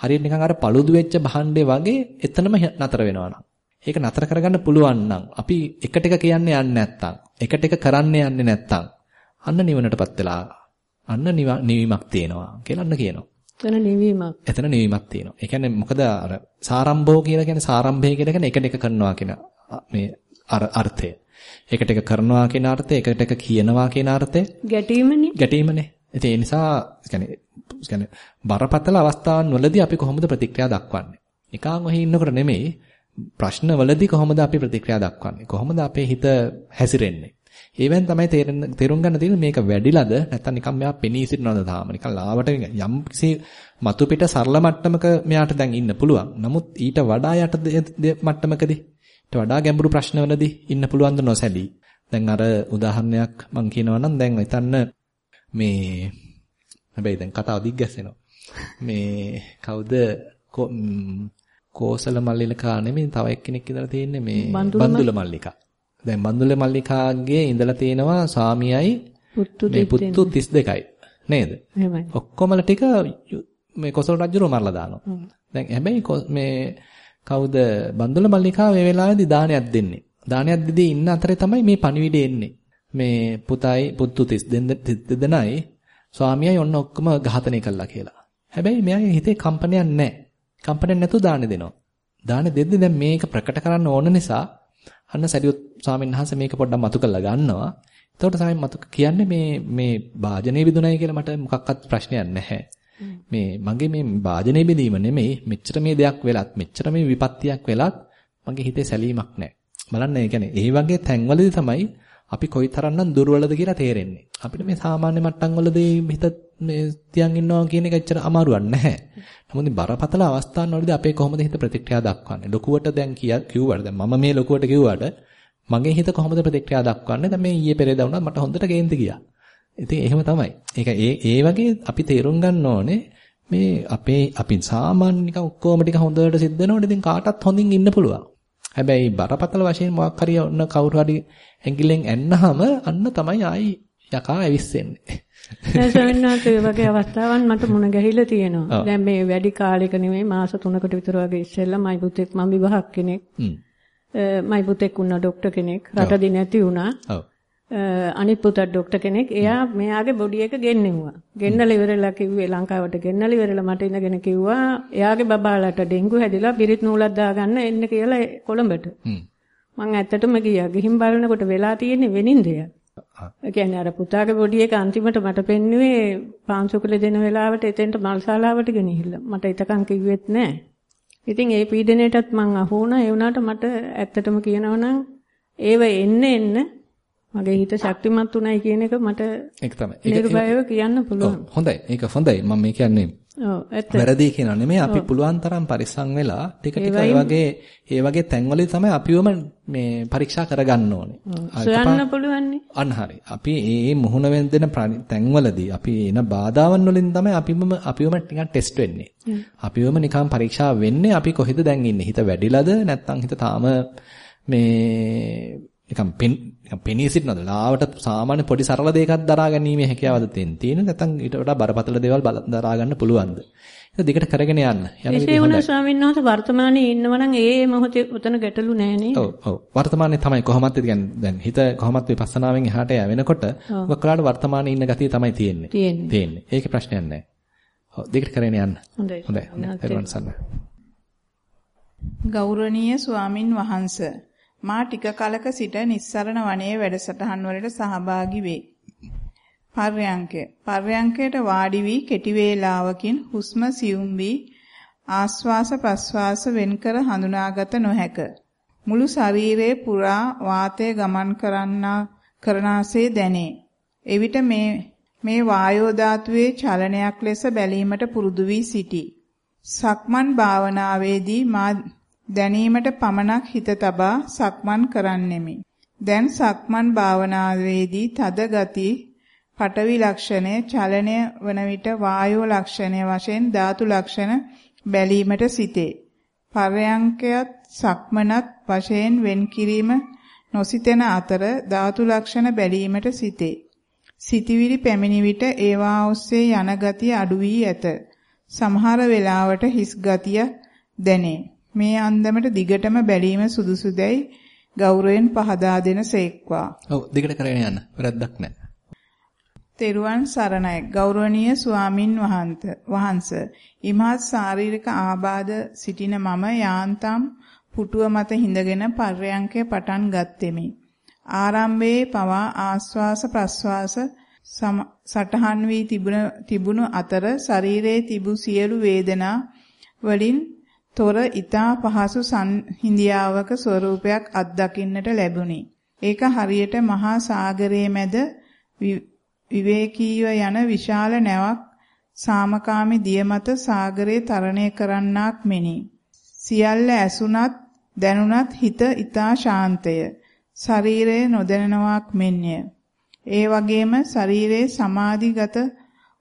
හරියට නිකන් අර paludu වෙච්ච භාණ්ඩේ වගේ එතනම නතර වෙනවා නම් ඒක නතර කරගන්න පුළුවන් නම් අපි එකට එක කියන්නේ යන්නේ නැත්තම් එකට එක කරන්න යන්නේ නැත්තම් අන්න නිවනටපත් වෙලා අන්න නිවීමක් තියෙනවා කියලා අන්න කියනවා.
එතන නිවීමක්.
එතන නිවීමක් තියෙනවා. ඒ කියන්නේ මොකද අර සාරම්භෝ කියලා කියන්නේ සාරම්භය කියලා කියන්නේ එකට එක කරනවා කියන මේ අර්ථය. එකට එක කරනවා කියන අර්ථය, එකට එක කියනවා කියන අර්ථය.
ගැටීමනේ.
ගැටීමනේ. ඒ නිසා කියන්නේ කියන්නේ බරපතල අවස්ථාවන් වලදී අපි කොහොමද ප්‍රතික්‍රියා දක්වන්නේ? නිකන් ඔහි ඉන්නකොට නෙමෙයි ප්‍රශ්න වලදී කොහොමද අපි ප්‍රතික්‍රියා දක්වන්නේ? කොහොමද අපේ හිත හැසිරෙන්නේ? ඒවෙන් තමයි තේරුම් ගන්න තියෙන්නේ මේක වැඩිලාද නැත්නම් නිකන් මෙයා පෙනී සිටිනවද තාම නිකන් ලාවට යම් කිසි මතු පිට සරල මට්ටමක මෙයාට දැන් ඉන්න පුළුවන්. නමුත් ඊට වඩා යට මට්ටමකදී ඊට වඩා ගැඹුරු ප්‍රශ්නවලදී ඉන්න පුළුවන් ද නොසැලී. දැන් අර උදාහරණයක් මම කියනවා නම් දැන් හිතන්න මේ හැබැයි දැන් කතාව දිග්ගැස්සෙනවා. මේ කවුද කෝසල මල්ලිකා නෙමෙයි තව එක්කෙනෙක් ඉඳලා තියෙන්නේ මේ බන්දුල මල්ලිකා. දැන් බන්දුල මල්ලිකාගේ ඉඳලා තියෙනවා සාමියයි මේ පුත්තු 32යි නේද?
එහෙමයි.
ඔක්කොමල ටික මේ කොසල් රජුරෝ මරලා දානවා. දැන් හැබැයි මේ කවුද බන්දුල මල්ලිකා මේ වෙලාවේදී දානයක් දෙන්නේ. දානයක් දෙදී ඉන්න අතරේ තමයි මේ පණිවිඩය එන්නේ. මේ පුතයි පුත්තු 32 දෙනයි ස්වාමියයි ඔන්න ඔක්කොම ඝාතනය කළා කියලා. හැබැයි මෙයාගේ හිතේ කම්පනයක් නැහැ. කම්පනයක් නැතුව දාන දෙනවා. දාන දෙද්දි දැන් මේක ප්‍රකට කරන්න ඕන නිසා අන්න සරියුත් ස්වාමීන් වහන්සේ මේක පොඩ්ඩක් මතු කරලා ගන්නවා. එතකොට තමයි මතු කියන්නේ මේ මේ වාජනේ බිඳුනයි කියලා මට මොකක්වත් ප්‍රශ්නයක් නැහැ. මේ මගේ මේ වාජනේ බෙදීම නෙමෙයි මෙච්චර මේ දෙයක් වෙලත් මෙච්චර මේ විපත්තියක් වෙලත් මගේ හිතේ සැලීමක් නැහැ. බලන්න ඒ කියන්නේ ඒ වගේ තැන්වලදී තමයි අපි කොයිතරම්නම් දුර්වලද කියලා තේරෙන්නේ. අපිට මේ සාමාන්‍ය මට්ටම් වලදී හිත මේ තියන් ඉන්නවා කියන එක ඇත්තට අමාරුවක් නැහැ. නමුත් බරපතල අවස්ථාන් වලදී අපේ කොහොමද හිත ප්‍රතික්‍රියා දක්වන්නේ? ලොකුවට දැන් කිව්වට දැන් මම මේ ලොකුවට කිව්වට මගේ හිත කොහොමද ප්‍රතික්‍රියා දක්වන්නේ? දැන් මේ ඊයේ පෙරේදා වුණා මට හොඳට ගේන්ද ගියා. ඉතින් එහෙම තමයි. ඒක ඒ ඒ වගේ අපි තේරුම් ගන්න ඕනේ මේ අපේ අපි සාමාන්‍ය නිකන් ඔක්කොම ටික හොඳට සිද්ධ වෙනකොට ඉතින් කාටත් හොඳින් ඉන්න පුළුවන්. හැබැයි බරපතල වශයෙන් මොකක් හරි ඔන්න කවුරු හරි ඇඟිල්ලෙන් ඇන්නහම අන්න තමයි ආයි යකා ඇවිස්සෙන්නේ.
සවින්නාට ඒ වගේ අවස්ථාවන් මට මුණ ගැහිලා තියෙනවා. දැන් මේ වැඩි කාලයක නෙමෙයි මාස 3කට විතර වගේ ඉස්සෙල්ලා මයි පුතෙක් මම විවාහක් කෙනෙක්. මයි පුතෙක් වුණා ડોක්ටර් කෙනෙක්. රටදී නැති වුණා.
ඔව්.
අනිත් පුතා ડોක්ටර් කෙනෙක්. එයා මෙයාගේ බොඩි එක ගෙන්නෙව්වා. ගෙන්නලා ඉවරලා කිව්වේ ලංකාවට ගෙන්නලා ඉවරලා මට ඉඳගෙන කිව්වා එයාගේ බබාලට ඩෙන්ගු හැදිලා පිරිත් නූලක් දාගන්න එන්න කියලා කොළඹට. මං ඇත්තටම ගියා. ගිහින් බලනකොට වෙලා තියෙන්නේ වෙනින්දයක්. ඒ කියන්නේ අර පුතාගේ බොඩි එක අන්තිමට මට පෙන්නුවේ පාන්සුකල දෙන වෙලාවට එතෙන්ට මල්ශාලාවට ගෙනහිල්ලා. මට ඊතකන් කිව්වෙත් නෑ. ඉතින් ඒ පීඩනයටත් මං අහු වුණා. ඒ වුණාට මට ඇත්තටම කියනවනම් ඒව එන්න එන්න මගේ හිත ශක්තිමත් උනායි කියන එක මට
ඒක තමයි.
නිර්භයව කියන්න පුළුවන්.
හොඳයි. ඒක හොඳයි. මම මේ කියන්නේ
ඔව් ඇත්ත.
වැරදි කියනවා නෙමෙයි අපි පුළුවන් තරම් පරිස්සම් වෙලා ටික ටික ඒ වගේ ඒ වගේ තැන්වලදී තමයි අපිවම මේ පරීක්ෂා කරගන්න ඕනේ.
සොයන්න පුළුවන්
අන්න හරි. අපි මේ මුහුණ වෙන තැන්වලදී අපි එන බාධාවන් වලින් තමයි අපිම අපිවම ටිකක් ටෙස්ට් වෙන්නේ. අපිවම නිකන් පරීක්ෂා වෙන්නේ අපි කොහෙද දැන් ඉන්නේ? හිත වැඩිලාද නැත්නම් හිත තාම මේ නිකන් පෙන් නිකන් පෙනී සිටිනවද? ලාවට සාමාන්‍ය පොඩි සරල දෙයක්ක් දරා ගැනීමේ හැකියාවද තියෙන්නේ? නැත්නම් ඊට වඩා බරපතල දේවල් දරා ගන්න පුළුවන්ද? ඒක දිගට කරගෙන යන්න.
හොඳයි. ඒ ස්වාමීන් වහන්සේ වර්තමානයේ ඉන්නව නම් ඒ මොහොතේ උතන ගැටලු නැහැ නේ.
ඔව් ඔව්. වර්තමානයේ තමයි කොහොමත් කියන්නේ දැන් හිත කොහොමත් විපස්සනාවෙන් එහාට යවෙනකොට ඔක්කොලාට වර්තමානයේ ඉන්න ගතිය තමයි තියෙන්නේ. තියෙන්නේ. ඒකේ ප්‍රශ්නයක් නැහැ. ඔව් දිගට කරගෙන යන්න.
හොඳයි.
හොඳයි.
ගෞරවනීය ස්වාමින් වහන්සේ මා ටික කලක සිට නිස්සරණ වනයේ වැඩසටහන් වලට සහභාගී වේ. පර්යංකය. පර්යංකයට වාඩි වී කෙටි වේලාවකින් හුස්ම සියුම් වී ආස්වාස ප්‍රස්වාස වෙන්කර හඳුනාගත නොහැක. මුළු ශරීරයේ පුරා වාතය ගමන් කරන්නා කරනාසේ දැනේ. එවිට මේ මේ වායෝ ධාතුවේ චලනයක් ලෙස බැලීමට පුරුදු වී සිටි. සක්මන් භාවනාවේදී මා දැනීමට පමණක් හිත තබා සක්මන් කරන්නෙමි. දැන් සක්මන් භාවනාවේදී තද ගති, පටවි ලක්ෂණය, චලනය වන විට වායෝ ලක්ෂණය වශයෙන් ධාතු ලක්ෂණ බැලීමට සිටේ. පරයන්කයත් සක්මනත් වශයෙන් වෙන් කිරීම නොසිතෙන අතර ධාතු ලක්ෂණ බැලීමට සිටේ. සිතවිලි පැමිණි විට ඒවා ඔස්සේ යන ගතිය අඩු වී ඇත. සමහර වෙලාවට හිස් ගතිය දැනේ. මේ අන්දමට දිගටම බැලීම සුදුසුදැයි ගෞරවයෙන් පහදා දෙන සේක්වා.
ඔව් දිගට කරගෙන යන්න. වැරද්දක් නැහැ.
තෙරුවන් සරණයි. ගෞරවනීය ස්වාමින් වහන්සේ. ඉමහත් ශාරීරික ආබාධ සිටින මම යාන්තම් පුටුව මත හිඳගෙන පර්යංකය පටන් ගත්ෙමි. ආරම්භයේ පවා ආස්වාස ප්‍රස්වාස සටහන් වී තිබුණු අතර ශරීරයේ තිබු සියලු වේදනා වලින් තොර ඊතා පහසු සංහිඳියාවක ස්වරූපයක් අත්දකින්නට ලැබුණි. ඒක හරියට මහා සාගරයේ මැද විවේකීව යන විශාල නැවක් සාමකාමි දිය මත සාගරේ තරණය කරන්නාක් මෙනි. සියල්ල ඇසුණත් දැනුණත් හිත ඊතා ශාන්තය. ශරීරය නොදැනෙනවාක් මෙන්ය. ඒ වගේම ශරීරයේ සමාධිගත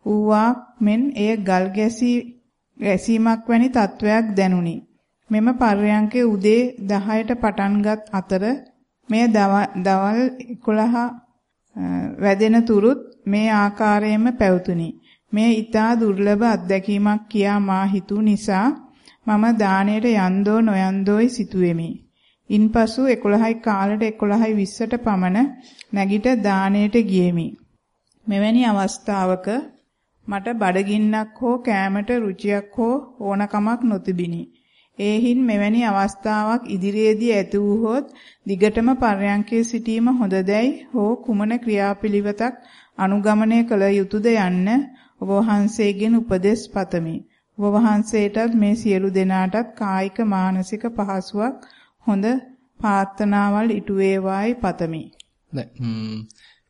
වූවාක් මෙන් එය ගල් ගැසී වැසීමක් වැනි තත්වයක් දැනුනි. මෙම පර්යංකයේ උදේ 10ට පටන්ගත් අතර මෙය දවල් 11 වැදෙන තුරුත් මේ ආකාරයෙන්ම පැවතුණි. මේ ඊටා දුර්ලභ අත්දැකීමක් කියා මා හිතු නිසා මම දාණයට යන්දෝ නොයන්දෝයි සිතුවෙමි. ඉන්පසු 11යි කාලට 11යි 20ට පමණ නැගිට දාණයට ගියෙමි. මෙවැනි අවස්ථාවක මට බඩගින්නක් හෝ කෑමට රුචියක් හෝ ඕනකමක් නොතිබිනි. ඒහින් මෙවැනි අවස්ථාවක් ඉදිරියේදී ඇති වූහොත් දිගටම පර්යංකයේ සිටීම හොඳදැයි හෝ කුමන ක්‍රියාපිළිවෙතක් අනුගමනය කළ යුතුද යන්න ඔබ වහන්සේගෙන් උපදෙස් පතමි. ඔබ වහන්සේටත් මේ සියලු දෙනාටත් කායික මානසික පහසුවක් හොඳ ප්‍රාර්ථනාවල් ඉටු වේවායි පතමි.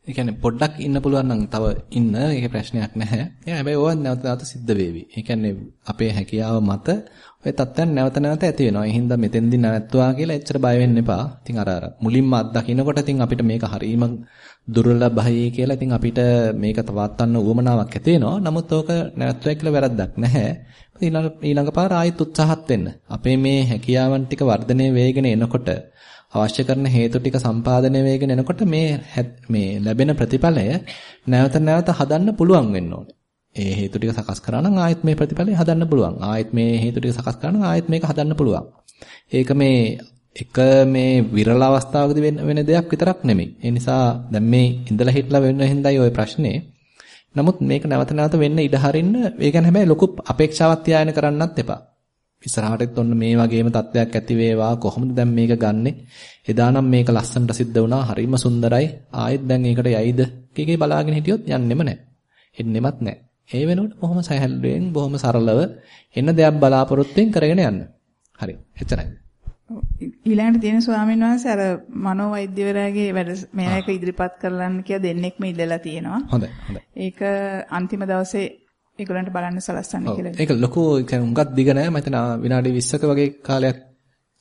ඒ කියන්නේ පොඩ්ඩක් ඉන්න පුළුවන් නම් තව ඉන්න ඒක ප්‍රශ්නයක් නැහැ. ඒ හැබැයි ඕවා නැවත නැවත සිද්ධ වේවි. ඒ කියන්නේ අපේ හැකියාව මත ඔය තත්ත්වයන් නැවත නැවත ඇති වෙනවා. ඒ හින්දා මෙතෙන්දී නැවැත්තුවා කියලා එච්චර බය වෙන්න එපා. ඉතින් අර අර මුලින්ම අත්දකින්නකොට ඉතින් අපිට මේක හරීම දුර්ලභයි කියලා ඉතින් අපිට මේක තවත්වන්න උවමනාවක් ඇති වෙනවා. නමුත් ඕක නැවැත්තුවා කියලා වැරද්දක් නැහැ. ඊළඟ ඊළඟ පාර ආයෙත් උත්සාහත් වෙන්න. අපේ මේ හැකියාවන් ටික වර්ධනය වෙගෙන එනකොට අවශ්‍ය කරන හේතු ටික සම්පාදනය වෙගෙන එනකොට මේ මේ ලැබෙන ප්‍රතිඵලය නැවත නැවත හදන්න පුළුවන් වෙන්න ඕනේ. ඒ හේතු ටික සකස් කරා නම් ආයෙත් මේ ප්‍රතිඵලය හදන්න පුළුවන්. ආයෙත් මේ හේතු ටික සකස් කරා නම් ආයෙත් මේක හදන්න පුළුවන්. ඒක මේ එක මේ විරල අවස්ථාවකදී වෙන දෙයක් විතරක් නෙමෙයි. ඒ නිසා දැන් මේ ඉඳලා හිටලා වෙන හින්දායි ওই ප්‍රශ්නේ. නමුත් මේක නැවත නැවත වෙන්න ඉඩ හරින්න ඒ කියන්නේ හැබැයි ලොකු අපේක්ෂාවක් තියාගෙන කරන්නත් එපා. ඉස්සරහටත් ඔන්න මේ වගේම තත්ත්වයක් ඇති වේවා. කොහොමද දැන් මේක ගන්නෙ? එදා නම් මේක ලස්සනට සිද්ධ වුණා. හරිම සුන්දරයි. ආයෙත් දැන් ඒකට යයිද? කීකේ බලාගෙන හිටියොත් යන්නෙම නැහැ එන්නෙමත් නැහැ ඒ වෙනකොට බොහොම සහැල්ලුවෙන් බොහොම සරලව එන්න දෙයක් බලාපොරොත්තුෙන් කරගෙන යන්න. හරි. එච්චරයි.
ඊළඟට තියෙන ස්වාමීන් වහන්සේ අර මනෝවෛද්‍යවරයාගේ වැඩ මේක ඉදිරිපත් කරලන්න කියලා දෙන්නෙක්ම ඉල්ලලා තියෙනවා.
හොඳයි හොඳයි.
ඒක අන්තිම දවසේ ඒගොල්ලන්ට බලන්න සලස්සන්න කියලා.
ඒක ලොකු උඟක් දිග නෑ. මම හිතන විනාඩි 20ක වගේ කාලයක්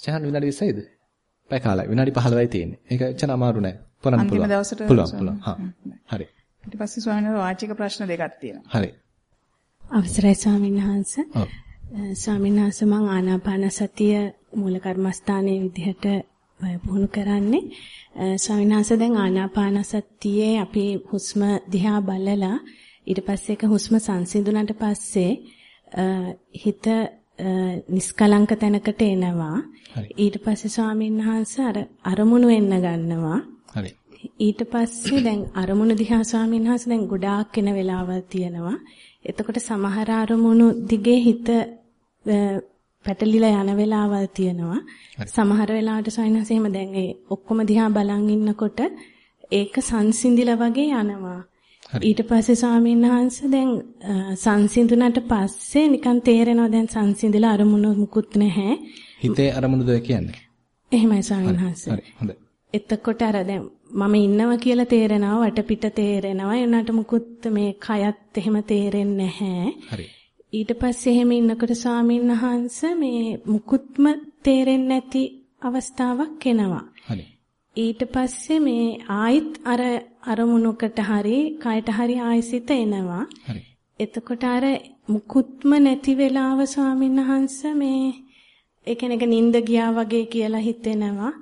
චහන් විනාඩි 20යිද? පැය කාලයක්. විනාඩි 15යි තියෙන්නේ. ඒක එච්චර අමාරු නෑ. කරන්න පුළුවන්.
අන්තිම දවසට
පුළුවන් පුළුවන්. හා. හරි.
ඊට පස්සේ ස්වාමීන් වාචික ප්‍රශ්න දෙකක් තියෙනවා.
හරි.
අවසරයි ස්වාමීන් වහන්සේ. ඔව්. ස්වාමීන් වහන්සේ මම ආනාපාන සතිය මූල කර්මස්ථානයේ විදිහට පුහුණු කරන්නේ. ස්වාමීන් වහන්සේ දැන් ආනාපාන සතියේ අපි හුස්ම දිහා බලලා ඊට පස්සේ ඒක හුස්ම සංසිඳුණාට පස්සේ හිත නිස්කලංක තැනකට එනවා. ඊට පස්සේ ස්වාමීන් වහන්සේ අර අරමුණු වෙන්න ගන්නවා.
හරි.
ඊට පස්සේ දැන් අරමුණු දිහා ස්වාමීන් වහන්සේ දැන් ගොඩාක් එන වෙලාවල් තියෙනවා. එතකොට සමහර අරමුණු දිගේ හිත පැටලිලා යන වෙලාවල් තියෙනවා. සමහර වෙලාවට ස්වාමීන් වහන්සේ එහෙම දැන් ඒ ඔක්කොම දිහා බලන් ඉන්නකොට ඒක සංසිඳිලා වගේ යනවා. ඊට පස්සේ ස්වාමීන් වහන්සේ දැන් සංසිඳුණට පස්සේ නිකන් තේරෙනවා දැන් සංසිඳිලා අරමුණු මුකුත් නැහැ.
හිතේ අරමුණුද කියන්නේ?
එහෙමයි ස්වාමීන් වහන්සේ.
හරි හොඳයි.
එතකොට අර දැන් මම ඉන්නවා කියලා තේරෙනවා වටපිට තේරෙනවා එනට මුකුත් මේ කයත් එහෙම තේරෙන්නේ නැහැ.
හරි.
ඊට පස්සේ එහෙම ඉන්නකොට ස්වාමීන් වහන්සේ මේ මුකුත්ම තේරෙන්නේ නැති අවස්ථාවක් එනවා.
හරි.
ඊට පස්සේ මේ ආයිත් අර අරමුණකට හරි කයට හරි ආයිසිත එනවා.
හරි.
එතකොට අර මුකුත්ම නැති වෙලාව ස්වාමීන් වහන්සේ මේ ඒ කියන්නේ නිින්ද ගියා වගේ කියලා හිතෙනවා.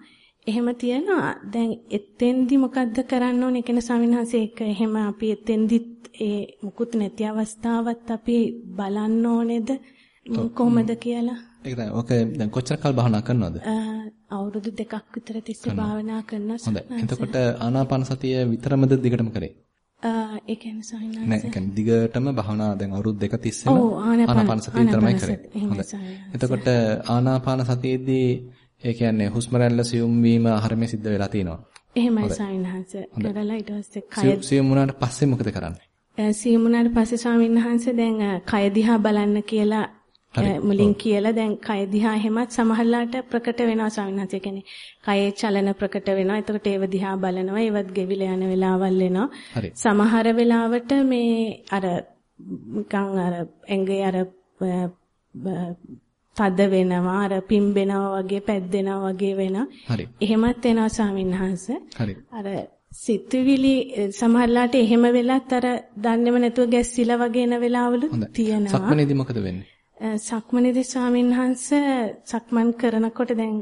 එහෙම තියනවා. දැන් එතෙන්දි මොකද්ද කරන්න ඕනේ කියන ස්වාමීන් වහන්සේ ඒක එහෙම අපි එතෙන්දිත් ඒ මුකුත් නැති අවස්ථාවත් අපි බලන්න ඕනේද කොහොමද කියලා
ඒක තමයි. ඔක දැන් කොච්චර කාල භාවනා කරනවද?
අවුරුදු දෙකක් විතර තිස්සේ භාවනා කරනවා.
හොඳයි. එතකොට ආනාපාන සතිය විතරමද දිගටම කරේ?
ඒ කියන්නේ සහිනාස.
නෑ, ඒ කියන්නේ දිගටම භාවනා දැන් අවුරුදු දෙක තිස්සේම ආනාපාන සතිය විතරමයි කරේ. හොඳයි. එතකොට ආනාපාන සතියේදී ඒ කියන්නේ හුස්ම රැල්ල සියුම් වීම හරියම සිද්ධ වෙලා තියෙනවා.
එහෙමයි සහිනාස. කරලා ඊට පස්සේ කය
සියුම් වුණාට පස්සේ මොකද කරන්නේ?
සියුම් වුණාට පස්සේ ස්වාමීන් වහන්සේ දැන් කය දිහා බලන්න කියලා මුලින් කියලා දැන් කය දිහා එහෙමත් සමහරලාට ප්‍රකට වෙනවා ස්වාමීන් වහන්සේ කියන්නේ කයේ චලන ප්‍රකට වෙනවා. එතකොට ඒව දිහා බලනවා. ඒවත් ගෙවිලා යන වෙලාවල් එනවා. සමහර වෙලාවට මේ අර නිකන් අර ඇඟේ අර තද වෙනවා අර පිම්බෙනවා වගේ පැද්දෙනවා වගේ වෙනවා. එහෙමත් එනවා ස්වාමීන් වහන්සේ. අර සිතුවිලි සමහරලාට එහෙම වෙලත් අර දන්නේම නැතුව ගැස්සිලා වගේ එන වෙලාවලු තියෙනවා.
සක්මනේදී මොකද වෙන්නේ?
සක්මනේදී ස්වාමීන් වහන්සේ සක්මන් කරනකොට දැන්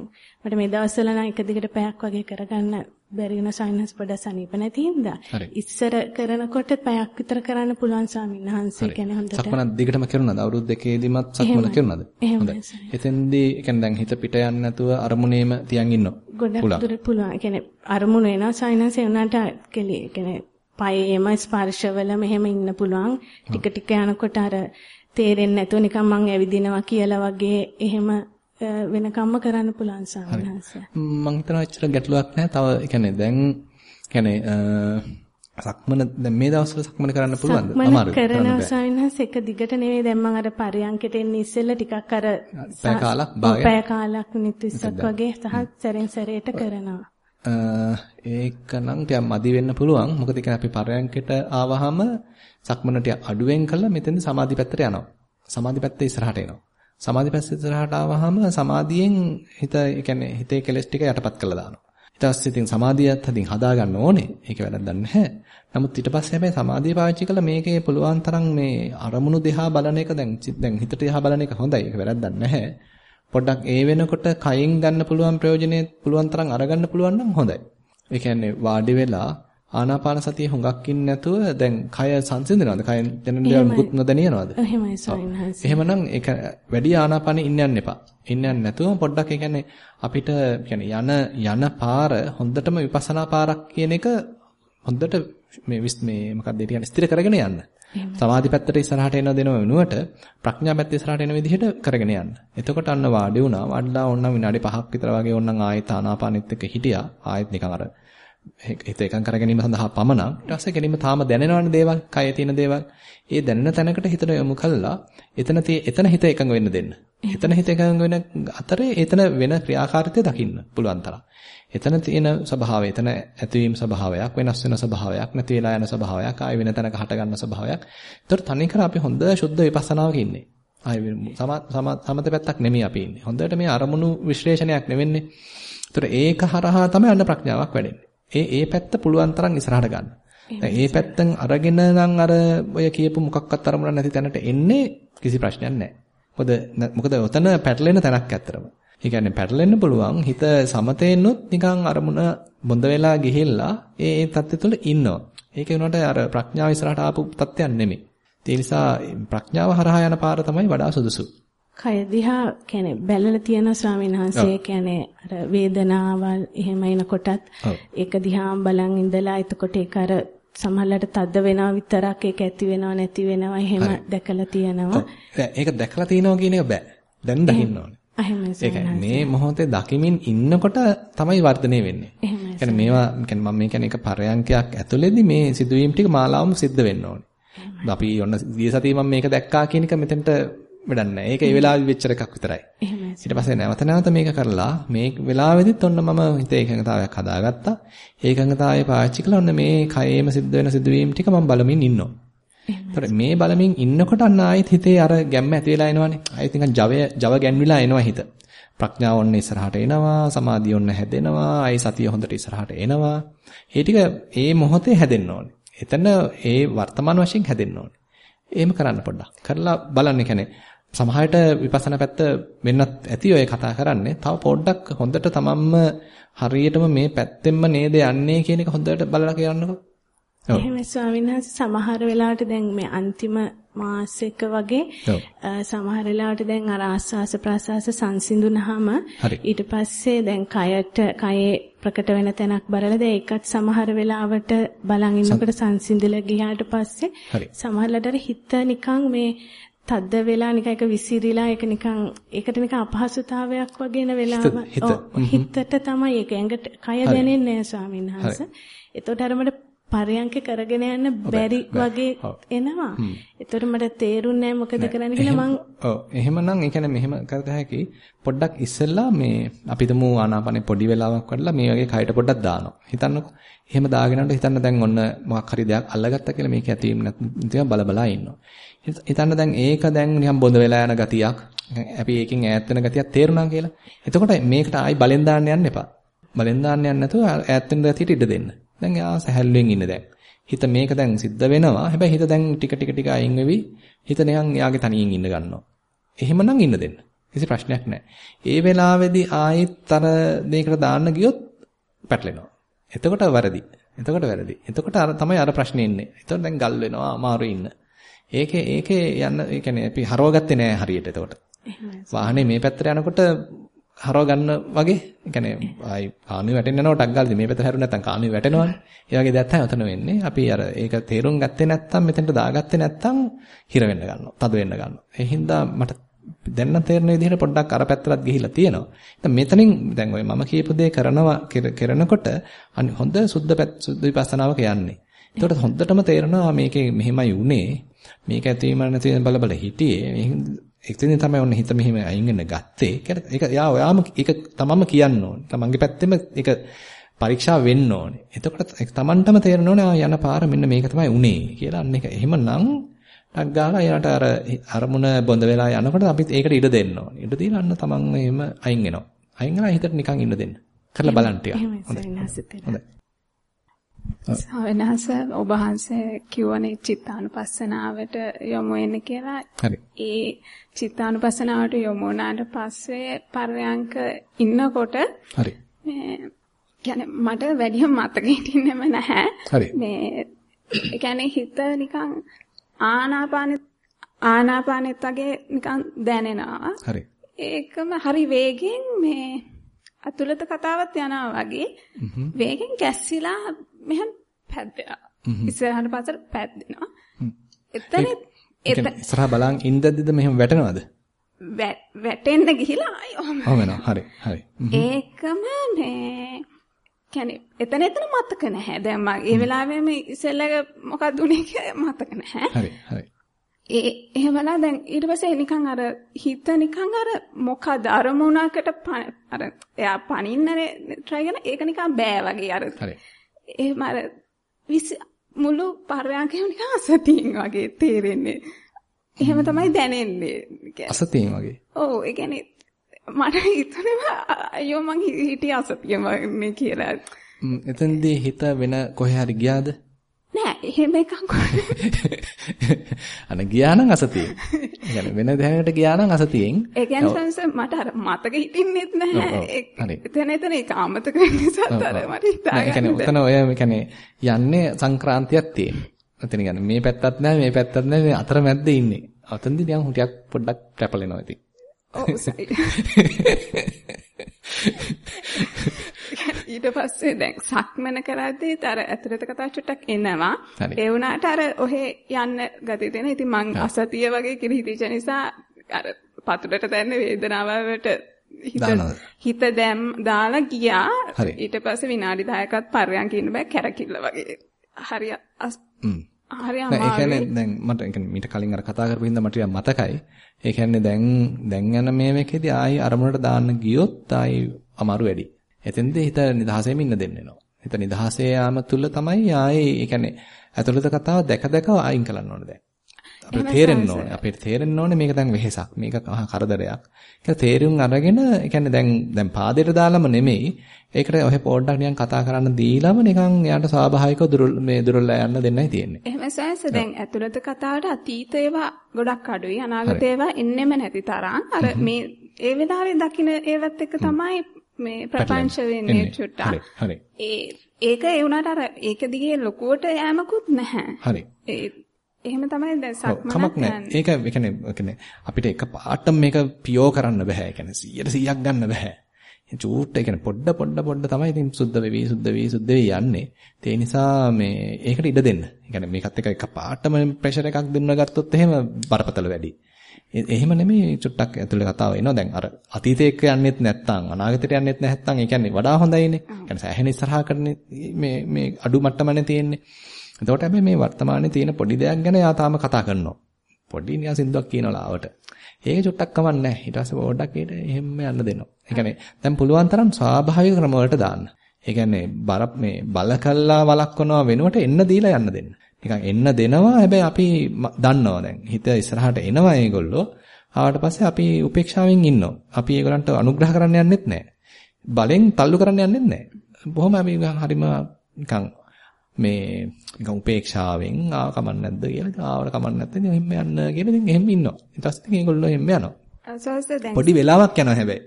මට මේ දවස්වල නම් එක දිගට පැයක් වගේ කරගන්න බැරි වෙන සයින්ස් පොඩ සනීප නැති හින්දා. ඉස්සර කරනකොට පැයක් විතර කරන්න පුළුවන් ස්වාමීන් වහන්සේ කියන්නේ හොඳට.
සක්මන දිගටම කරුණාද අවුරුදු දෙකේදීමත් සක්මන කරුණාද
හොඳයි.
එතෙන්දී කියන්නේ දැන් හිත පිට යන්නේ නැතුව අරමුණේම තියන් ඉන්නව?
ගොඩක් දුර පුළුවන්. කියන්නේ අරමුණ එනවා සයින්ස් එනට කෙලි කියන්නේ පයේම ස්පර්ශවල මෙහෙම ඉන්න පුළුවන්. ටික ටික යනකොට අර තේරෙන්නේ නැතුව නිකන් මං ඇවිදිනවා කියලා වගේ එහෙම වෙනකම්ම කරන්න පුළුවන් සාමනහස.
මං හිතනවා එච්චර ගැටලුවක් නැහැ. තව කියන්නේ දැන් කියන්නේ සක්මන දැන් මේ දවස්වල සක්මන කරන්න පුළුවන්ද?
අමාරුයි. කරනවා සාමනහස එක දිගට නෙවෙයි දැන් මං අර පරියන්කට එන්නේ ඉස්සෙල්ලා ටිකක් අර
පැය කාලක් භාගයක්
පැය කාලක් මිනිත් 20ක් වගේ සහ සැරෙන් සැරේට කරනවා.
ඒක නම් ටිකක් මදි වෙන්න පුළුවන්. මොකද කියන්නේ අපි පරයන්කට ආවහම සක්මන ටික අඩුවෙන් කළා මෙතෙන්ද සමාධි පැත්තට යනවා. සමාධි පැත්ත ඉස්සරහට එනවා. සමාධි පැත්ත ඉස්සරහට ආවහම සමාධියෙන් හිත කියන්නේ හිතේ කෙලස් ටික යටපත් කළා දානවා. ඊට පස්සේ ඉතින් සමාධියත් හදින් හදා ගන්න ඕනේ. ඒක වැරද්දක් නැහැ. නමුත් ඊට පස්සේ හැබැයි සමාධිය පාවිච්චි කළා මේකේ පුළුවන් තරම් මේ අරමුණු දිහා බලන එක දැන් දැන් හිතට දිහා බලන එක හොඳයි. ඒක වැරද්දක් නැහැ. පොඩ්ඩක් ඒ වෙනකොට කයින් ගන්න පුළුවන් ප්‍රයෝජනේ පුළුවන් තරම් අරගන්න පුළුවන් නම් හොඳයි. ඒ කියන්නේ වාඩි වෙලා ආනාපාන සතිය හුඟක් ඉන්නේ නැතුව දැන් කය සංසිඳනවද? කය දැනෙන දේවල් මුකුත් නොදැනියනවද?
එහෙමයි සවින්හස.
එහෙමනම් ඒක වැඩි ආනාපානෙ ඉන්න යන්න එපා. ඉන්න යන්න නැතුව පොඩ්ඩක් ඒ කියන්නේ අපිට කියන්නේ යන යන පාර හොඳටම විපස්සනා පාරක් කියන එක හොඳට මේ මේ මොකක්ද ඒ කියන්නේ ස්ථිර කරගෙන යන්න. සමාධි පැත්තට ඉස්සරහට එන දෙනව වෙනුවට ප්‍රඥා පැත්ත ඉස්සරහට එන විදිහට කරගෙන යන්න. එතකොට අන්න වාඩි වුණා. වඩලා ඕනනම් විනාඩි 5ක් විතර වගේ ඕනනම් ආයෙත් ආනාපානෙත් එක්ක හිටියා. ආයෙත් නිකන් අර හිත එකඟ කර ගැනීම සඳහා පමණක් ඊට පස්සේ ගැනීම තාම දැනෙනවනේ දේවල්, කයේ තියෙන දේවල්. ඒ දැනෙන තැනකට හිතට යොමු කළා එතන එතන හිත එකඟ වෙන්න දෙන්න. එතන හිත එකඟ වෙන අතරේ එතන වෙන ක්‍රියාකාරීත්වය දකින්න පුළුවන් තරම්. එතන තියෙන ස්වභාවය, එතන ඇතිවීම ස්වභාවයක්, වෙනස් වෙන ස්වභාවයක්, නැති වෙලා යන ස්වභාවයක්, ආය වෙන තැනක හට ගන්න ස්වභාවයක්. ඒතර තනිකර අපි හොඳ ශුද්ධ විපස්සනාවක ඉන්නේ. ආය සමත පැත්තක් නෙමෙයි අපි ඉන්නේ. හොඳට මේ අරමුණු විශ්ලේෂණයක් නෙවෙන්නේ. ඒතර ඒක හරහා තමයි අන්න ප්‍රඥාවක් වැඩෙන්නේ. ඒ ඒ පැත්ත පුළුවන් තරම් ඉස්සරහට ගන්න. දැන් ඒ පැත්තෙන් අරගෙන නම් අර ඔය කියපු මොකක්වත් අරමුණ නැති තැනට එන්නේ කිසි ප්‍රශ්නයක් නැහැ. මොකද මොකද උතන පැටලෙන තැනක් ඇත්තරම. ඒ කියන්නේ පැටලෙන්න පුළුවන් හිත සමතේනොත් නිකන් අරමුණ බොඳ වෙලා ගිහිල්ලා ඒ ඒ தත්ත්වය තුළ ඉන්නවා. ඒක වෙනකොට අර ප්‍රඥාව ඉස්සරහට ආපු தත්ත්වයක් නෙමෙයි. ඒ නිසා ප්‍රඥාව හරහා යන පාර තමයි වඩා සුදුසු.
කය දිහා කියන්නේ බැලලා තියෙන ස්වාමීන් වහන්සේ කියන්නේ අර වේදනාවල් එහෙම එනකොටත් ඒක දිහා බලන් ඉඳලා එතකොට ඒක අර සමහරවිට තද වෙනවා විතරක් ඒක ඇති වෙනවා නැති වෙනවා එහෙම දැකලා තියෙනවා.
ඒක දැකලා තියෙනවා කියන එක බෑ. දැන් දකින්න ඕනේ. ඒකයි මේ මොහොතේ දකිමින් ඉන්නකොට තමයි වර්ධනය වෙන්නේ. يعني මේවා يعني මම මේ කියන්නේ එක පරයන්කයක් ඇතුළේදී මේ සිදුවීම් ටික මාලාවම සිද්ධ වෙන්න ඕනේ. අපි ඔන්න ගිය සතියේ මම මේක දැක්කා කියන එක මෙතෙන්ට වැඩක් නැහැ. ඒක ඒ වෙලාවේ වෙච්ච එකක් විතරයි. ඊට පස්සේ නැවත නැවත මේක කරලා මේ වෙලාවෙදිත් ඔන්න මම හිතේ එකඟතාවයක් හදාගත්තා. ඒ එකඟතාවය පාවිච්චි කළා ඔන්න මේ කයේම සිද්ධ වෙන සිදුවීම් ටික මම බලමින් ඉන්නවා. ඒතර මේ බලමින් ඉන්නකොට අන්න ආයෙත් හිතේ අර ගැම්ම ඇති වෙලා එනවනේ. ආයෙත් නිකන් ජවය ජව ගැන්විලා එනවා හිත. ප්‍රඥාව ඔන්න ඉස්සරහට එනවා, සමාධිය ඔන්න හැදෙනවා, ආයෙ සතිය හොඳට ඉස්සරහට එනවා. ඒ ටික ඒ මොහොතේ හැදෙන්න ඕනේ. එතන ඒ වර්තමාන වශයෙන් හැදෙන්න ඕනේ. එහෙම කරන්න පොඩ්ඩක්. කරලා බලන්න කියන්නේ සමහරට විපස්සනා පැත්ත වෙන්නත් ඇති ඔය කතා කරන්නේ. තව පොඩ්ඩක් හොඳට තමන්ම හරියටම මේ පැත්තෙන්ම නේද යන්නේ කියන එක හොඳට බලලා කියන්නකෝ.
එහෙම ස්වාමීන් වහන්සේ. සමහර වෙලාවට දැන් මේ අන්තිම මාසෙක වගේ සමහර වෙලාවට දැන් අර ආස්වාස ප්‍රාස්වාස සංසිඳුනහම ඊට පස්සේ දැන් කයට කයේ ප්‍රකට වෙන තැනක් බලලා දැන් ඒකත් සමහර වෙලාවට බලන් ඉන්නකොට සංසිඳිලා ගියාට පස්සේ සමහරලට හිත නිකන් මේ තද්ද වෙලා නිකන් එක විසිරිලා ඒක නිකන් ඒකට නිකන් අපහසුතාවයක් වගේ එන වෙලාව හිතට තමයි ඒක. ඇඟට කය දැනෙන්නේ නැහැ ස්වාමීන් වහන්සේ. එතකොට අර මට පරයන්ක කරගෙන යන්න බැරි වගේ එනවා. එතකොට මට තේරුන්නේ නැහැ මොකද කරන්න කියලා මං
ඔව් එහෙමනම් ඒ කියන්නේ මෙහෙම කරත හැකි පොඩ්ඩක් ඉස්සෙල්ලා මේ අපි තුමු ආනාපානේ පොඩි වෙලාවක් වඩලා මේ වගේ කයට පොඩ්ඩක් දානවා. හිතන්නකෝ. එහෙම දාගෙන යනකොට හිතන්න දැන් ඔන්න මොකක් හරි දෙයක් අල්ලගත්තා කියලා මේක ඇතිවීම නැත්නම් බල බලා ඉන්නවා. හිතන්න දැන් ඒක දැන් නිකන් බොඳ වෙලා යන ගතියක්. අපි ඒකෙන් ඈත් වෙන ගතියක් තේරුණා කියලා. එතකොට මේකට ආයි බලෙන් දාන්න යන්න එපා. බලෙන් දාන්න යන්න නැතුව ඈත් වෙන ගතියට ඉඩ දෙන්න. දැන් යා සැහැල්ලුවෙන් ඉන්න දැන්. හිත මේක දැන් සිද්ධ වෙනවා. හැබැයි හිත දැන් ටික ටික ටික අයින් වෙවි. හිත නිකන් යාගේ තනියෙන් ඉන්න ගන්නවා. එහෙමනම් ඉන්න දෙන්න. කිසි ප්‍රශ්නයක් නැහැ. ඒ වෙලාවේදී ආයෙත් අර දෙයකට දාන්න ගියොත් පැටලෙනවා. එතකොට වැරදි. එතකොට වැරදි. එතකොට අර තමයි අර ප්‍රශ්නේ ඉන්නේ. එතකොට දැන් ගල් වෙනවා අමාරු ඉන්න. ඒකේ ඒකේ යන්න ඒ කියන්නේ අපි හරවගත්තේ නෑ හරියට එතකොට. වාහනේ මේ පැත්තට යනකොට හරව ගන්න වගේ ඒ කියන්නේ ආයි කාණුවේ වැටෙන්න යනකොට ටක් ගාල්දී මේ පැත්තට හැරුණ නැත්නම් කාණුවේ වැටෙනවනේ. ඒ වගේ දෙයක් තමයි උතන වෙන්නේ. අපි අර ඒක තේරුම් ගත්තේ නැත්නම් මෙතෙන්ට දාගත්තේ නැත්නම් හිර වෙන්න ගන්නවා. තද වෙන්න ගන්නවා. ඒ හින්දා මට දැන් නම් තේරෙන විදිහට පොඩ්ඩක් අර පැත්තට ගිහිලා තියෙනවා. දැන් මෙතනින් දැන් ඔය මම කියපු දේ කරනවා කරනකොට හොඳ සුද්ධ සුද්ධ විපස්සනාවක යන්නේ. ඒකට හොඳටම තේරෙනවා මේකේ මෙහෙමයි උනේ. මේක ඇතිවීම නැතිවීම බල බල හිටියේ. එක්තෙන් තමයි ඔන්න හිත මෙහෙම අයින් වෙන්න ගත්තේ. ඒක යා ඔයාම ඒක තමන්ම කියන්න ඕනේ. තමන්ගේ පැත්තෙම ඒක පරීක්ෂා වෙන්න ඕනේ. එතකොට තමන්ටම තේරෙන්න ඕනේ යන පාර මෙන්න මේක තමයි උනේ කියලා. අන්න ඒක එහෙමනම් ටක් ගාලා එයාට අර අරමුණ බොඳ වෙලා යනකොට අපිත් ඒකට ඉඩ දෙන්න ඕනේ. ඉඩ දීලා අන්න තමන් එහෙම අයින් වෙනවා. අයින් වෙලා හිතට නිකන් ඉන්න දෙන්න. කරලා බලන්න ටික.
හොඳයි. සවෙනහස ඔබ වහන්සේ කියවනේ චිත්තානුපස්සනාවට යොමු වෙන්න කියලා.
හරි.
ඒ චිත්තානුපස්සනාවට යොමු වුණාට පස්සේ පරයන්ක ඉන්නකොට
හරි.
මේ කියන්නේ මට වැඩිම මතක හිටින්නෙම නැහැ.
හරි.
මේ ඒ කියන්නේ හිත නිකන් ආනාපානෙ ආනාපානෙත් වගේ නිකන් දැනෙනවා.
හරි.
ඒකම හරි වේගෙන් මේ අතුලත කතාවක් යනවා වගේ වේගෙන් කැස්සිලා මෙහෙම පැද්දෙනවා. ඉස්සරහට පස්සට පැද්දෙනවා. එතන
එතන ඉස්සරහ බලන් ඉඳද්දිද මෙහෙම වැටෙනවද?
වැටෙන්න ගිහිලා ආයි ඔහම.
ඔහම වෙනවා. හරි. හරි.
ඒකම මේ කියන්නේ එතන එතන මතක නැහැ. දැන් මම ඒ වෙලාවේ මේ ඉස්සෙල්ලා මොකක්ද උනේ කියලා මතක නැහැ.
හරි. හරි.
ඒ එහෙමලා දැන් ඊට පස්සේ නිකන් අර හිත නිකන් අර මොකද අරමුණකට අර එයා පනින්නනේ try කරන ඒක නිකන් බෑ වගේ අර
හරි
එහෙම අර මුළු පරයන්කේම නිකන් අසතියින් වගේ තේරෙන්නේ. එහෙම තමයි දැනෙන්නේ.
අසතියින් වගේ?
ඔව් ඒ කියන්නේ මට හිතුනේ අයියෝ මං හිටිය අසතියම නේ කියලා.
එතෙන්දී හිත වෙන කොහේ හරි ගියාද
එහෙම එකක්
අන ගියා නම් අසතියෙන්. يعني වෙන දෙයකට ගියා නම් අසතියෙන්.
ඒ කියන්නේ සංස මට අර මතක හිටින්නෙත් නැහැ. එතන එතන ඒක අමතක වෙන නිසා අර මට හිතාගන්න.
ඒ කියන්නේ උතන ඔය කියන්නේ යන්නේ සංක්‍රාන්තියක් තියෙන. එතන කියන්නේ මේ පැත්තත් නැහැ මේ පැත්තත් නැහැ මේ අතරමැද්ද ඉන්නේ. අතනදී නිකන් හුටියක් පොඩ්ඩක් පැපලෙනවා ඉතින්.
ඔව් ඊට පස්සේ දැන් සක්මන කරද්දී අර ඇතුළත කතා චුට්ටක් එනවා. ඒ වුණාට අර ඔහේ යන්න ගතිය තියෙන. ඉතින් මං අසතිය වගේ කිරි හිතීච නිසා අර පතුලට දැනෙන වේදනාවට හිත දැම් දාලා ගියා. ඊට පස්සේ විනාඩි 10කත් පරයන්ක ඉන්න බෑ කැරකිල්ල වගේ. හරි හරි අමාරුයි.
ඒ කියන්නේ දැන් මට කියන්නේ මීට කලින් අර කතා කරපු හින්දා මට මතකයි. ඒ කියන්නේ දැන් දැන් යන මේ මේකෙදි ආයි අරමුණට දාන්න ගියොත් ආයි අමාරු වැඩි. එතෙන්ද හිත නිදහසෙම ඉන්න දෙන්න වෙනවා. හිත නිදහසේ යාම තුල තමයි ආයේ ඒ කියන්නේ ඇතුළත කතාව දැක දැක අයින් කරන්න ඕනේ දැන්. අපිට තේරෙන්න ඕනේ. අපිට තේරෙන්න ඕනේ මේක දැන් වෙහෙසක්. මේක කරදරයක්. ඒක තේරුම් අරගෙන ඒ කියන්නේ දැන් දැන් පාදයට දාලම නෙමෙයි. ඒකට ඔහෙ පොඩ්ඩක් නිකන් කතා කරන්න දීලාම නිකන් එයාට ස්වාභාවිකව දුර මේ දුරලා යන්න දෙන්නයි තියෙන්නේ.
එහෙම සෑස දැන් ඇතුළත කතාවට අතීත ඒවා ගොඩක් අඩුයි. අනාගත ඒවා එන්නෙම නැති තරම්. අර මේ ඒ වෙලාවේ දකින්න ඒවත් එක තමයි මේ ප්‍රපංච වෙන්නේ චුට්ටක්.
හරි.
ඒ ඒක ඒ වුණාට අර ඒක දිගේ ලොකුවට යෑමකුත් නැහැ.
හරි.
ඒ එහෙම තමයි දැන් සක්මන
කමක් නැහැ. ඒක ඒ කියන්නේ අපිට එක පාටම මේක පියෝ කරන්න බෑ. ඒ කියන්නේ 100ට 100ක් ගන්න බෑ. චූට් ඒ කියන්නේ පොඩ පොඩ පොඩ තමයි ඉතින් සුද්ධ වෙවි සුද්ධ වෙවි සුද්ධ වෙවි යන්නේ. ඒ නිසා මේ ඒකට ඉඩ දෙන්න. ඒ කියන්නේ මේකත් එක එක පාටම ප්‍රෙෂර් එකක් දෙන්න ගත්තොත් එහෙම බරපතල වැඩි. එහෙම නෙමෙයි චුට්ටක් ඇතුලේ කතාව එනවා. දැන් අර අතීතේ එක්ක යන්නෙත් නැත්තම් අනාගතයට යන්නෙත් නැත්තම් ඒ කියන්නේ වඩා හොඳයිනේ. ඒ කියන්නේ සෑහෙන ඉස්සරහකට මේ මේ අඩු මට්ටමනේ තියෙන්නේ. එතකොට හැබැයි මේ වර්තමානයේ තියෙන පොඩි දෙයක් ගැන යා තාම කතා කරනවා. පොඩි නිකන් සින්දුවක් කියනවා ලාවට. ඒක චුට්ටක් කමන්නේ. ඊට පස්සේ පොඩ්ඩක් ඒට එහෙම යන්න දෙනවා. ඒ කියන්නේ දැන් පුළුවන් තරම් ස්වාභාවික ක්‍රම වලට දාන්න. ඒ කියන්නේ බර මේ බල කල්ලා වළක්වනවා වෙනුවට එන්න දීලා යන්න දෙන්න. නිකන් එන්න දෙනවා. හැබැයි අපි දන්නවා දැන්. හිත ඉස්සරහට එනවා ඒගොල්ලෝ. ආවට පස්සේ අපි උපේක්ෂාවෙන් ඉන්නවා. අපි ඒගොල්ලන්ට අනුග්‍රහ කරන්න යන්නෙත් නැහැ. බලෙන් තල්ලු කරන්න යන්නෙත් නැහැ. බොහොම අපි හරිම නිකන් මේ නිකන් උපේක්ෂාවෙන් ආව කමක් නැද්ද කියලා ආවට කමක් නැත්නම් එහෙම යන්න කියලා ඉතින් එහෙම ඉන්නවා. ඊට පස්සේ ඒගොල්ලෝ එහෙම යනවා. පොඩි වෙලාවක් යනවා හැබැයි.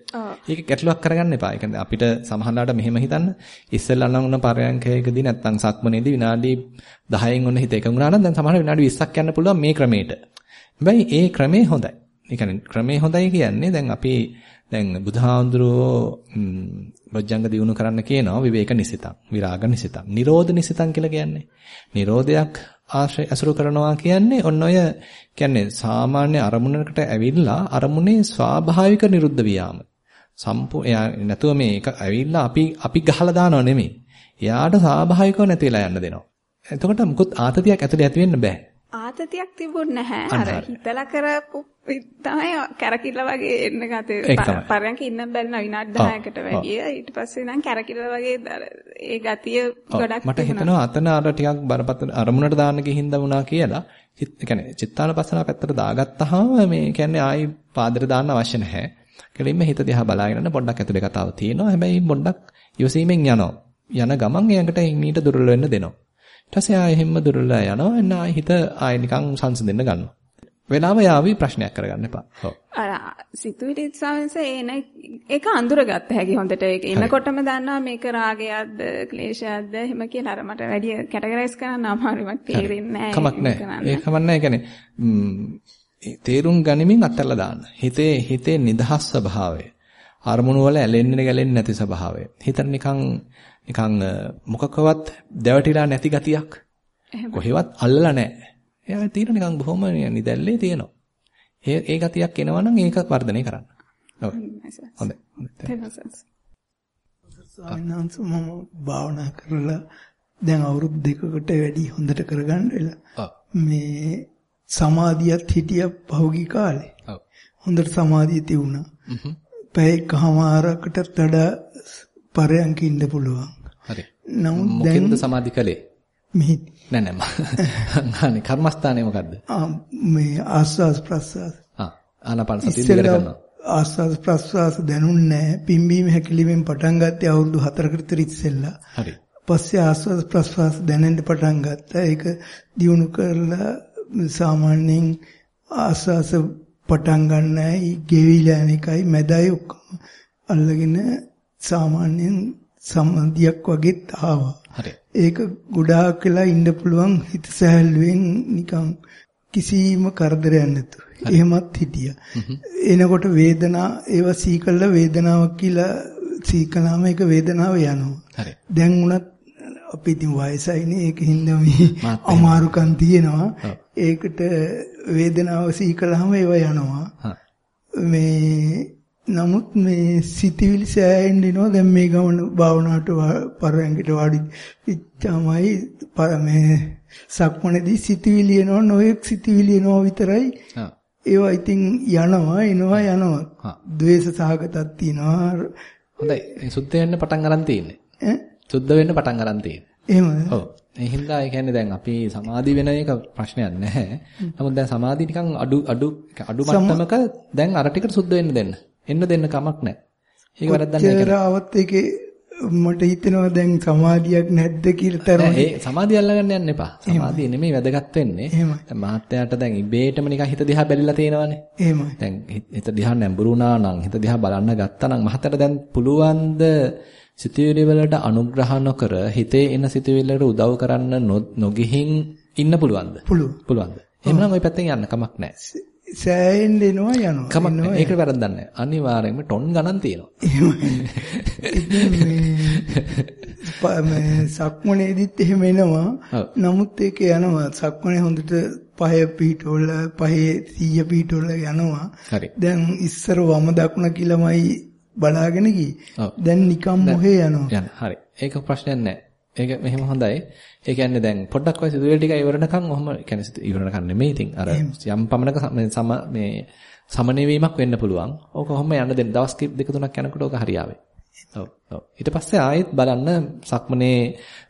ඒක ගැටලුවක් කරගන්න එපා. ඒ කියන්නේ අපිට සමහරවිට මෙහෙම හිතන්න ඉස්සෙල්ලා නම් උන පරයන්කයකදී නැත්තම් සක්මනේදී විනාඩි 10න් ඔන්න හිත එකඟුණා නම් දැන් සමහරවිට විනාඩි 20ක් යන්න පුළුවන් මේ ක්‍රමයට. හැබැයි ඒ ක්‍රමේ හොඳයි. ඒ කියන්නේ ක්‍රමේ හොඳයි කියන්නේ දැන් අපි දැන් බුදුහාඳුරෝ බොජ්ජංග දිනු කරන්න කියනවා විවේක නිසිතං විරාග නිසිතං නිරෝධ නිසිතං කියලා කියන්නේ. නිරෝධයක් ආශ්‍රය අසුරු කරනවා කියන්නේ ඔන්න ඔය කියන්නේ සාමාන්‍ය අරමුණකට ඇවිල්ලා අරමුණේ ස්වාභාවික නිරුද්ධ වියාම. සම්පූර්ණ නැතුව මේක ඇවිල්ලා අපි අපි ගහලා දානව නෙමෙයි. එයාට ස්වාභාවිකව නැති වෙලා යන්න දෙනවා. එතකොට මුකුත් ආතතියක් ඇතුලේ ඇති වෙන්න බෑ.
ආතතියක් තිබුණ නැහැ. අර හිතලා කරපු තමයි කැරකිල්ල වගේ එන්න ගතේ. පරයන්ක ඉන්න බැන්න විනාඩි 10කට වැඩිය. ඊට පස්සේ නම් කැරකිල්ල වගේ ඒ ගතිය ගොඩක්
මට හිතෙනවා අතන අර ටිකක් බරපතල අරමුණට දාන්න ගිහින් දමුණා කියලා. ඒ කියන්නේ චිත්තානපසනාව පැත්තට දාගත්තාම මේ කියන්නේ ආයි පාදයට දාන්න අවශ්‍ය නැහැ. කෙලින්ම හිත දිහා බලාගෙන යන පොඩ්ඩක් ඇතුලේ කතාව තියෙනවා. හැබැයි පොඩ්ඩක් ඉවසීමෙන් යනවා. යන ගමන් එයකට මීට දුර්වල වෙන්න දෙනවා. ඊට පස්සේ ආයෙ හැම දුර්වලලා යනවා. එන්න ආයෙ හිත ආයෙ නිකන් සංසිඳෙන්න ගන්නවා. වෙලාව යාවි ප්‍රශ්නයක් කරගන්න එපා. ඔව්.
අර සිතුවිලි සමන්ස එන ඒක අඳුරගත්ත හැකි හොඳට ඒක එනකොටම දන්නවා මේක රාගයක්ද ක්ලේශයක්ද එහෙම කියලා අර මට වැඩි කැටගරයිස් කරන්න අමාරුයි මට තේරෙන්නේ නැහැ.
කමක් නැහැ. තේරුම් ගනිමින් අත්හැරලා දාන්න. හිතේ හිතේ නිදහස් ස්වභාවය. අරමුණු වල ඇලෙන්නේ ගැලෙන්නේ නැති ස්වභාවය. හිතට නිකන් නිකන් මොකකවත් දැවටිලා නැති ගතියක්. කොහෙවත් අල්ලලා නැහැ. එයා තියෙන නිකන් බොහොම නිදැල්ලේ තියෙනවා. ඒ ඒ ගතියක් එනවනම් ඒක වර්ධනය කරන්න. ඔව්. හොඳයි.
සාමිනාන්ස මම භාවනා කරලා දැන් අවුරුදු දෙකකට වැඩි හොඳට කරගන්න වෙලා. මේ සමාධියත් හිටිය පහුගී කාලේ. ඔව්. හොඳට සමාධිය තියුණා. පැයකමාරකට වඩා පරයන්ක ඉන්න පුළුවන්.
හරි. නමුත් දැන් මොකෙන්ද සමාධි කළේ?
මෙහි
නෑ නෑ අනේ කර්මස්ථානේ මොකද්ද?
මේ ආස්වාස් ප්‍රස්වාස්.
ආ ආනාපාන සතිය දිගට කරනවා.
ආස්වාස් ප්‍රස්වාස් දැනුන්නේ නැහැ. පිම්බීම හැකිලිමෙන් පටන් ගත්තේ අවුරුදු 4කට විතර ඉස්සෙල්ලා.
හරි.
පස්සේ ආස්වාස් ප්‍රස්වාස් දැනෙන්න පටන් ගත්තා. ඒක දියුණු කරලා සාමාන්‍යයෙන් ආස්වාස් පටන් ගන්නයි ගෙවිලා එකයි මැදයි ඔක්කොම අල්ලගෙන සාමාන්‍යයෙන් සම්බන්ධයක් වගේත් ආවා.
හරි.
ඒක ගොඩාක් වෙලා ඉන්න පුළුවන් හිත සැහැල්ලුවෙන් නිකන් කිසිම කරදරයක් නැතුව. එහෙමත් හිටියා. එනකොට වේදනා ඒව සීකල්ල වේදනාවක් කියලා සීකලාම ඒක වේදනාව යනවා. දැන් උනත් අපි ඉතින් වයසයිනේ ඒකින්ද මේ අමාරුකම් තියෙනවා. ඒකට වේදනාව සීකලාම ඒව යනවා. මේ නමුත් මේ සිතිවිලි සෑහෙන්න එනවා දැන් මේ ගමන භාවනාවට පරයන්කට වාඩි පිච්චාමයි මේ සක්මණේදී සිතිවිලි එනවා නොයෙක් සිතිවිලි එනවා විතරයි ඒවා ඉතින් යනවා එනවා යනවා. ද්වේෂ සහගතක් තියෙනවා.
හොඳයි. සුද්ධ වෙන්න පටන් ගන්න තියෙන්නේ සුද්ධ වෙන්න පටන් ගන්න තියෙන්නේ.
එහෙමද
ඔව්. ඒ හින්දා ඒ කියන්නේ දැන් අපි සමාධි වෙන එක ප්‍රශ්නයක් නැහැ. නමුත් දැන් සමාධි නිකන් අඩු අඩු අඩු මට්ටමක දැන් අර ටිකට සුද්ධ වෙන්න දෙන්න. එන්න දෙන්න කමක් නැහැ. ඒක වැරද්දක් නැහැ
ඒකේ මට හිතෙනවා දැන් සමාධියක් නැද්ද කියලා තරම්.
ඒ සමාධිය අල්ලගන්න යන්න එපා. සමාධිය නෙමෙයි වැදගත් වෙන්නේ. දැන් මහත්යාට දැන් ඉබේටම නිකන් හිත දිහා බැලිලා තේනවනේ.
එහෙමයි.
දැන් හිත දිහා නැඹුරු වුණා නම් හිත දිහා බලන්න ගත්තා නම් මහත්යට දැන් පුළුවන් ද සිතුවිලි වලට අනුග්‍රහ නොකර හිතේ එන සිතුවිලි වලට උදව් කරන්න නොගිහින් ඉන්න පුළුවන්ද?
පුළුවන්.
පුළුවන්ද? එහෙනම් ওই පැත්තෙන් යන්න කමක් නැහැ.
සෑහෙන්න එනවා යනවා.
කමක් ඒක වැරද්දක් නැහැ. අනිවාර්යෙන්ම ටොන් ගණන් තියෙනවා.
මේ සක්මනේදිත් එහෙම එනවා. නමුත් ඒක යනවා. සක්මනේ හොඳට පහය පිටවල පහේ 100 පිටවල යනවා. දැන් ඉස්සර වම දකුණ කියලාමයි බලාගෙන ගියේ. දැන් නිකම් මොහේ යනවා.
හරි. ඒක ප්‍රශ්නයක් නැහැ. ඒක මෙහෙම හොඳයි. ඒ කියන්නේ දැන් පොඩ්ඩක් ඔය සිතුවිලි ටික ඉවරනකම් ඔහම කියන්නේ ඉවරනකම් නෙමෙයි ඉතින් අර යම් පමණක සම මේ සමනවීමක් වෙන්න පුළුවන්. ඕක කොහොම යන්න දෙන්න දවස් දෙක තුනක් යනකොට ඕක හරියාවේ. ඔව් ඔව්. ඊට පස්සේ ආයෙත් බලන්න සක්මනේ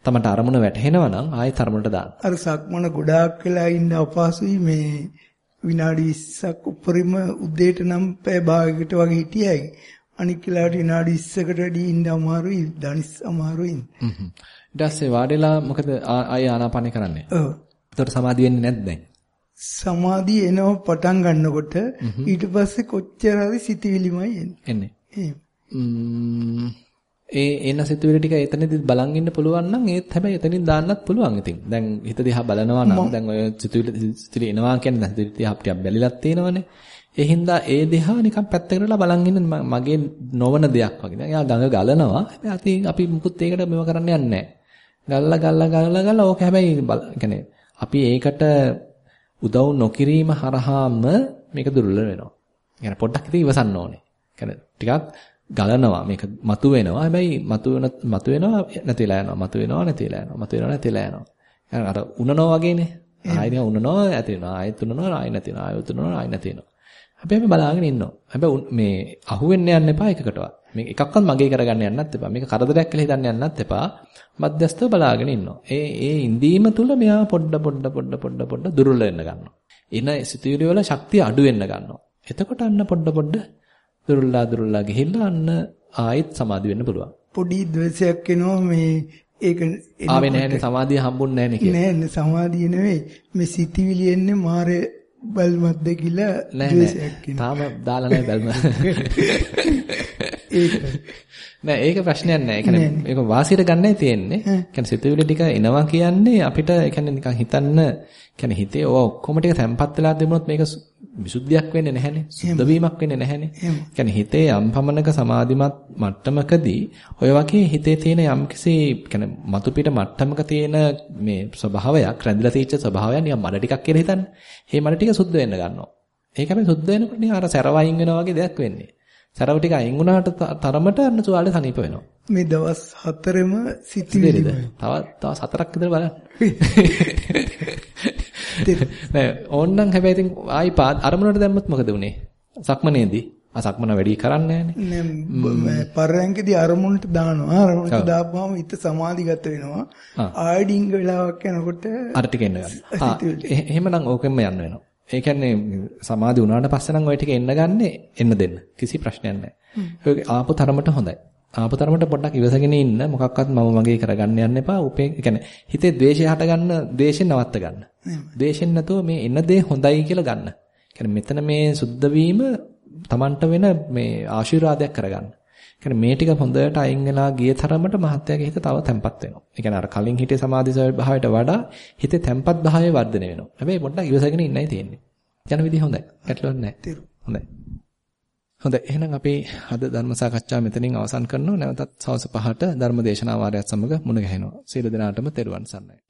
තමට අරමුණ වැටහෙනවා නම් ආයෙත් අරමුණට දාන්න.
අර සක්මන ගොඩාක් වෙලා ඉන්න අපහසුයි මේ විනාඩි 20ක් උඩරිම උදේට නම් පැය භාගයකට වගේ හිටියයි. අනික් වෙලාවට විනාඩි 20කට වැඩි ඉන්න අමාරුයි, දනිස් අමාරුයි.
ඊට පස්සේ වාඩිලා මොකද ආය ආනාපානේ කරන්නේ?
ඔව්.
එතකොට සමාධිය වෙන්නේ නැද්ද දැන්?
සමාධිය එනව පටන් ගන්නකොට ඊට පස්සේ කොච්චර හරි සිතවිලිමයි
එන්නේ. ඒ එන සිතුවිලි ටික එතනදී බලන් ඉන්න පුළුවන් නම් ඒත් හැබැයි එතනින් දාන්නත් පුළුවන් ඉතින්. දැන් හිත දිහා බලනවා නම් දැන් ඔය සිතුවිලි සිතුවිලි එනවා කියන්නේ දැන් සිතුවිලි දිහා ටිකක් බැලිලත් තියෙනවනේ. ඒ හින්දා ඒ දිහා නිකන් පැත්තකටලා බලන් ඉන්න මගේ නොවන දෙයක් වගේ. දැන් එයා ගඟ ගලනවා. හැබැයි අපි මුකුත් ඒකට මෙව කරන්න යන්නේ නැහැ. ගල්ලා ගල්ලා ගල්ලා ගල්ලා ඕක හැබැයි يعني අපි ඒකට උදව් නොකිරීම හරහාම මේක දුර්වල වෙනවා. يعني පොඩ්ඩක් ඉතින් ඉවසන්න ඕනේ. يعني ටිකක් ගලනවා මේක මතු වෙනවා. හැබැයි මතු වෙන මතු වෙනවා නැතිලා යනවා. මතු වෙනවා නැතිලා යනවා. මතු වෙනවා නැතිලා යනවා. අර උනනවා වගේනේ. ආයෙත් උනනවා ඇති වෙනවා. ආයෙත් උනනවා ආයෙ නැති වෙනවා. ආයෙත් උනනවා ආයෙ නැති වෙනවා. හැබැයි අපි බලාගෙන ඉන්නවා. හැබැයි මේ අහුවෙන්න යන්න එපා එකකටවත්. මේක එකක්වත් මගේ කරගන්න යන්නත් එපා. මේක කරදරයක් කියලා හිතන්න යන්නත් එපා. මධ්‍යස්ථව බලාගෙන ඉන්නවා. ඒ ඒ ඉඳීම තුල මෙයා පොඩ පොඩ පොඩ පොඩ පොඩ දුර්වල වෙන්න ගන්නවා. එන සිතුවිලි වල ශක්තිය අඩු වෙන්න ගන්නවා. එතකොට අන්න පොඩ පොඩ දුර්වලලා දුර්වලලා ගිහිල්ලා අන්න ආයෙත් සමාධි වෙන්න පුළුවන්.
පොඩි ද්වේෂයක් එනවා මේ ඒක
ආවේ නැහැනේ සමාධිය හම්බුන්නේ නැහැ නේ
කියලා. නෑ සමාධිය නෙවෙයි මේ සිතිවිලි එන්නේ මාරේ බල්මත්ද කියලා ද්වේෂයක්
කියනවා. තාම දාලා නැහැ බල්ම. ඒක නෑ ඒක ප්‍රශ්නයක් නෑ. ඒ කියන්නේ මේක වාසියට ගන්නයි තියෙන්නේ. ඒ කියන්නේ සිතුවිලි ටික එනවා කියන්නේ අපිට ඒ කියන්නේ නිකන් හිතන්න කියන්නේ හිතේ ඔය ඔක්කොම ටික තැම්පත් වෙලා තිබුණොත් මේක විසුද්ධියක් වෙන්නේ නැහැනේ. සුද්ධ වීමක් වෙන්නේ නැහැනේ. කියන්නේ හිතේ යම් පමණක සමාධිමත් මට්ටමකදී ඔය වගේ හිතේ තියෙන යම්කිසි කියන්නේ මතු පිට මට්ටමක තියෙන මේ ස්වභාවයක් රැඳිලා තියෙච්ච ස්වභාවයක් නිකන් මඩ ටිකක් කියලා හිතන්න. මේ මඩ ටික සුද්ධ වෙන්න ගන්නවා. ඒක හැබැයි සුද්ධ වෙනකොට නිකන් අර සැරවයින් වෙනවා වගේ දෙයක් වෙන්නේ. සැරව ටික අයින් වුණාට තරමට අන්න තුවාලේ සනීප වෙනවා.
මේ දවස් හතරෙම සිතිවිලි.
තව තව හතරක් විතර බලන්න. නෑ ඕන්නම් හැබැයි ඉතින් ආයි අරමුණට දැම්මත් මොකද උනේ? සක්මනේදී. ආ සක්මන වැඩි කරන්නේ
නෑනේ. පරයන්කදී අරමුණට දානවා. අරමුණට දාපුවම හිත සමාධිගත වෙනවා. ආඩිංග වෙලාවක් යනකොට
අර ටික එන්න ගන්නවා. එහෙමනම් ඕකෙන්ම යන්න වෙනවා. ඒ කියන්නේ සමාධි වුණාට පස්සේ නම් ওই ටික එන්න ගන්නෙ එන්න දෙන්න. කිසි ප්‍රශ්නයක් නැහැ. ඒක ආපු තරමට හොඳයි. ආපු තරමට පොඩ්ඩක් ඉවසගෙන ඉන්න මොකක්වත් මම මගේ කරගන්න යන්න එපා. උපේ කියන්නේ හිතේ ද්වේෂය හට ගන්න ද්වේෂෙන් නවත්ත ගන්න. ද්වේෂෙන් නැතුව මේ එන දේ හොඳයි කියලා ගන්න. කියන්නේ මෙතන මේ සුද්ධ වීම Tamanට වෙන මේ ආශිර්වාදයක් කරගන්න. කියන්නේ මේ ටික හොඳට අයින් වෙලා ගිය තරමට මහත්යාගේ හිත තව තැම්පත් වෙනවා. ඒ කියන්නේ අර කලින් හිතේ සමාධි ස්වභාවයට වඩා හිතේ තැම්පත් භාවය වර්ධනය වෙනවා. හැබැයි පොඩ්ඩක් ඉවසගෙන ඉන්නයි තියෙන්නේ. යන විදිහ හොඳයි. ගැටලුවක් නැහැ. හොඳයි. හොඳයි. එහෙනම් අපි අද ධර්ම සාකච්ඡාව මෙතනින් අවසන් කරනවා. නැවතත් සවස් 5ට ධර්ම දේශනා වාරයත් සමග මුණ ගැහෙනවා. සියලු දෙනාටම තෙරුවන් සරණයි.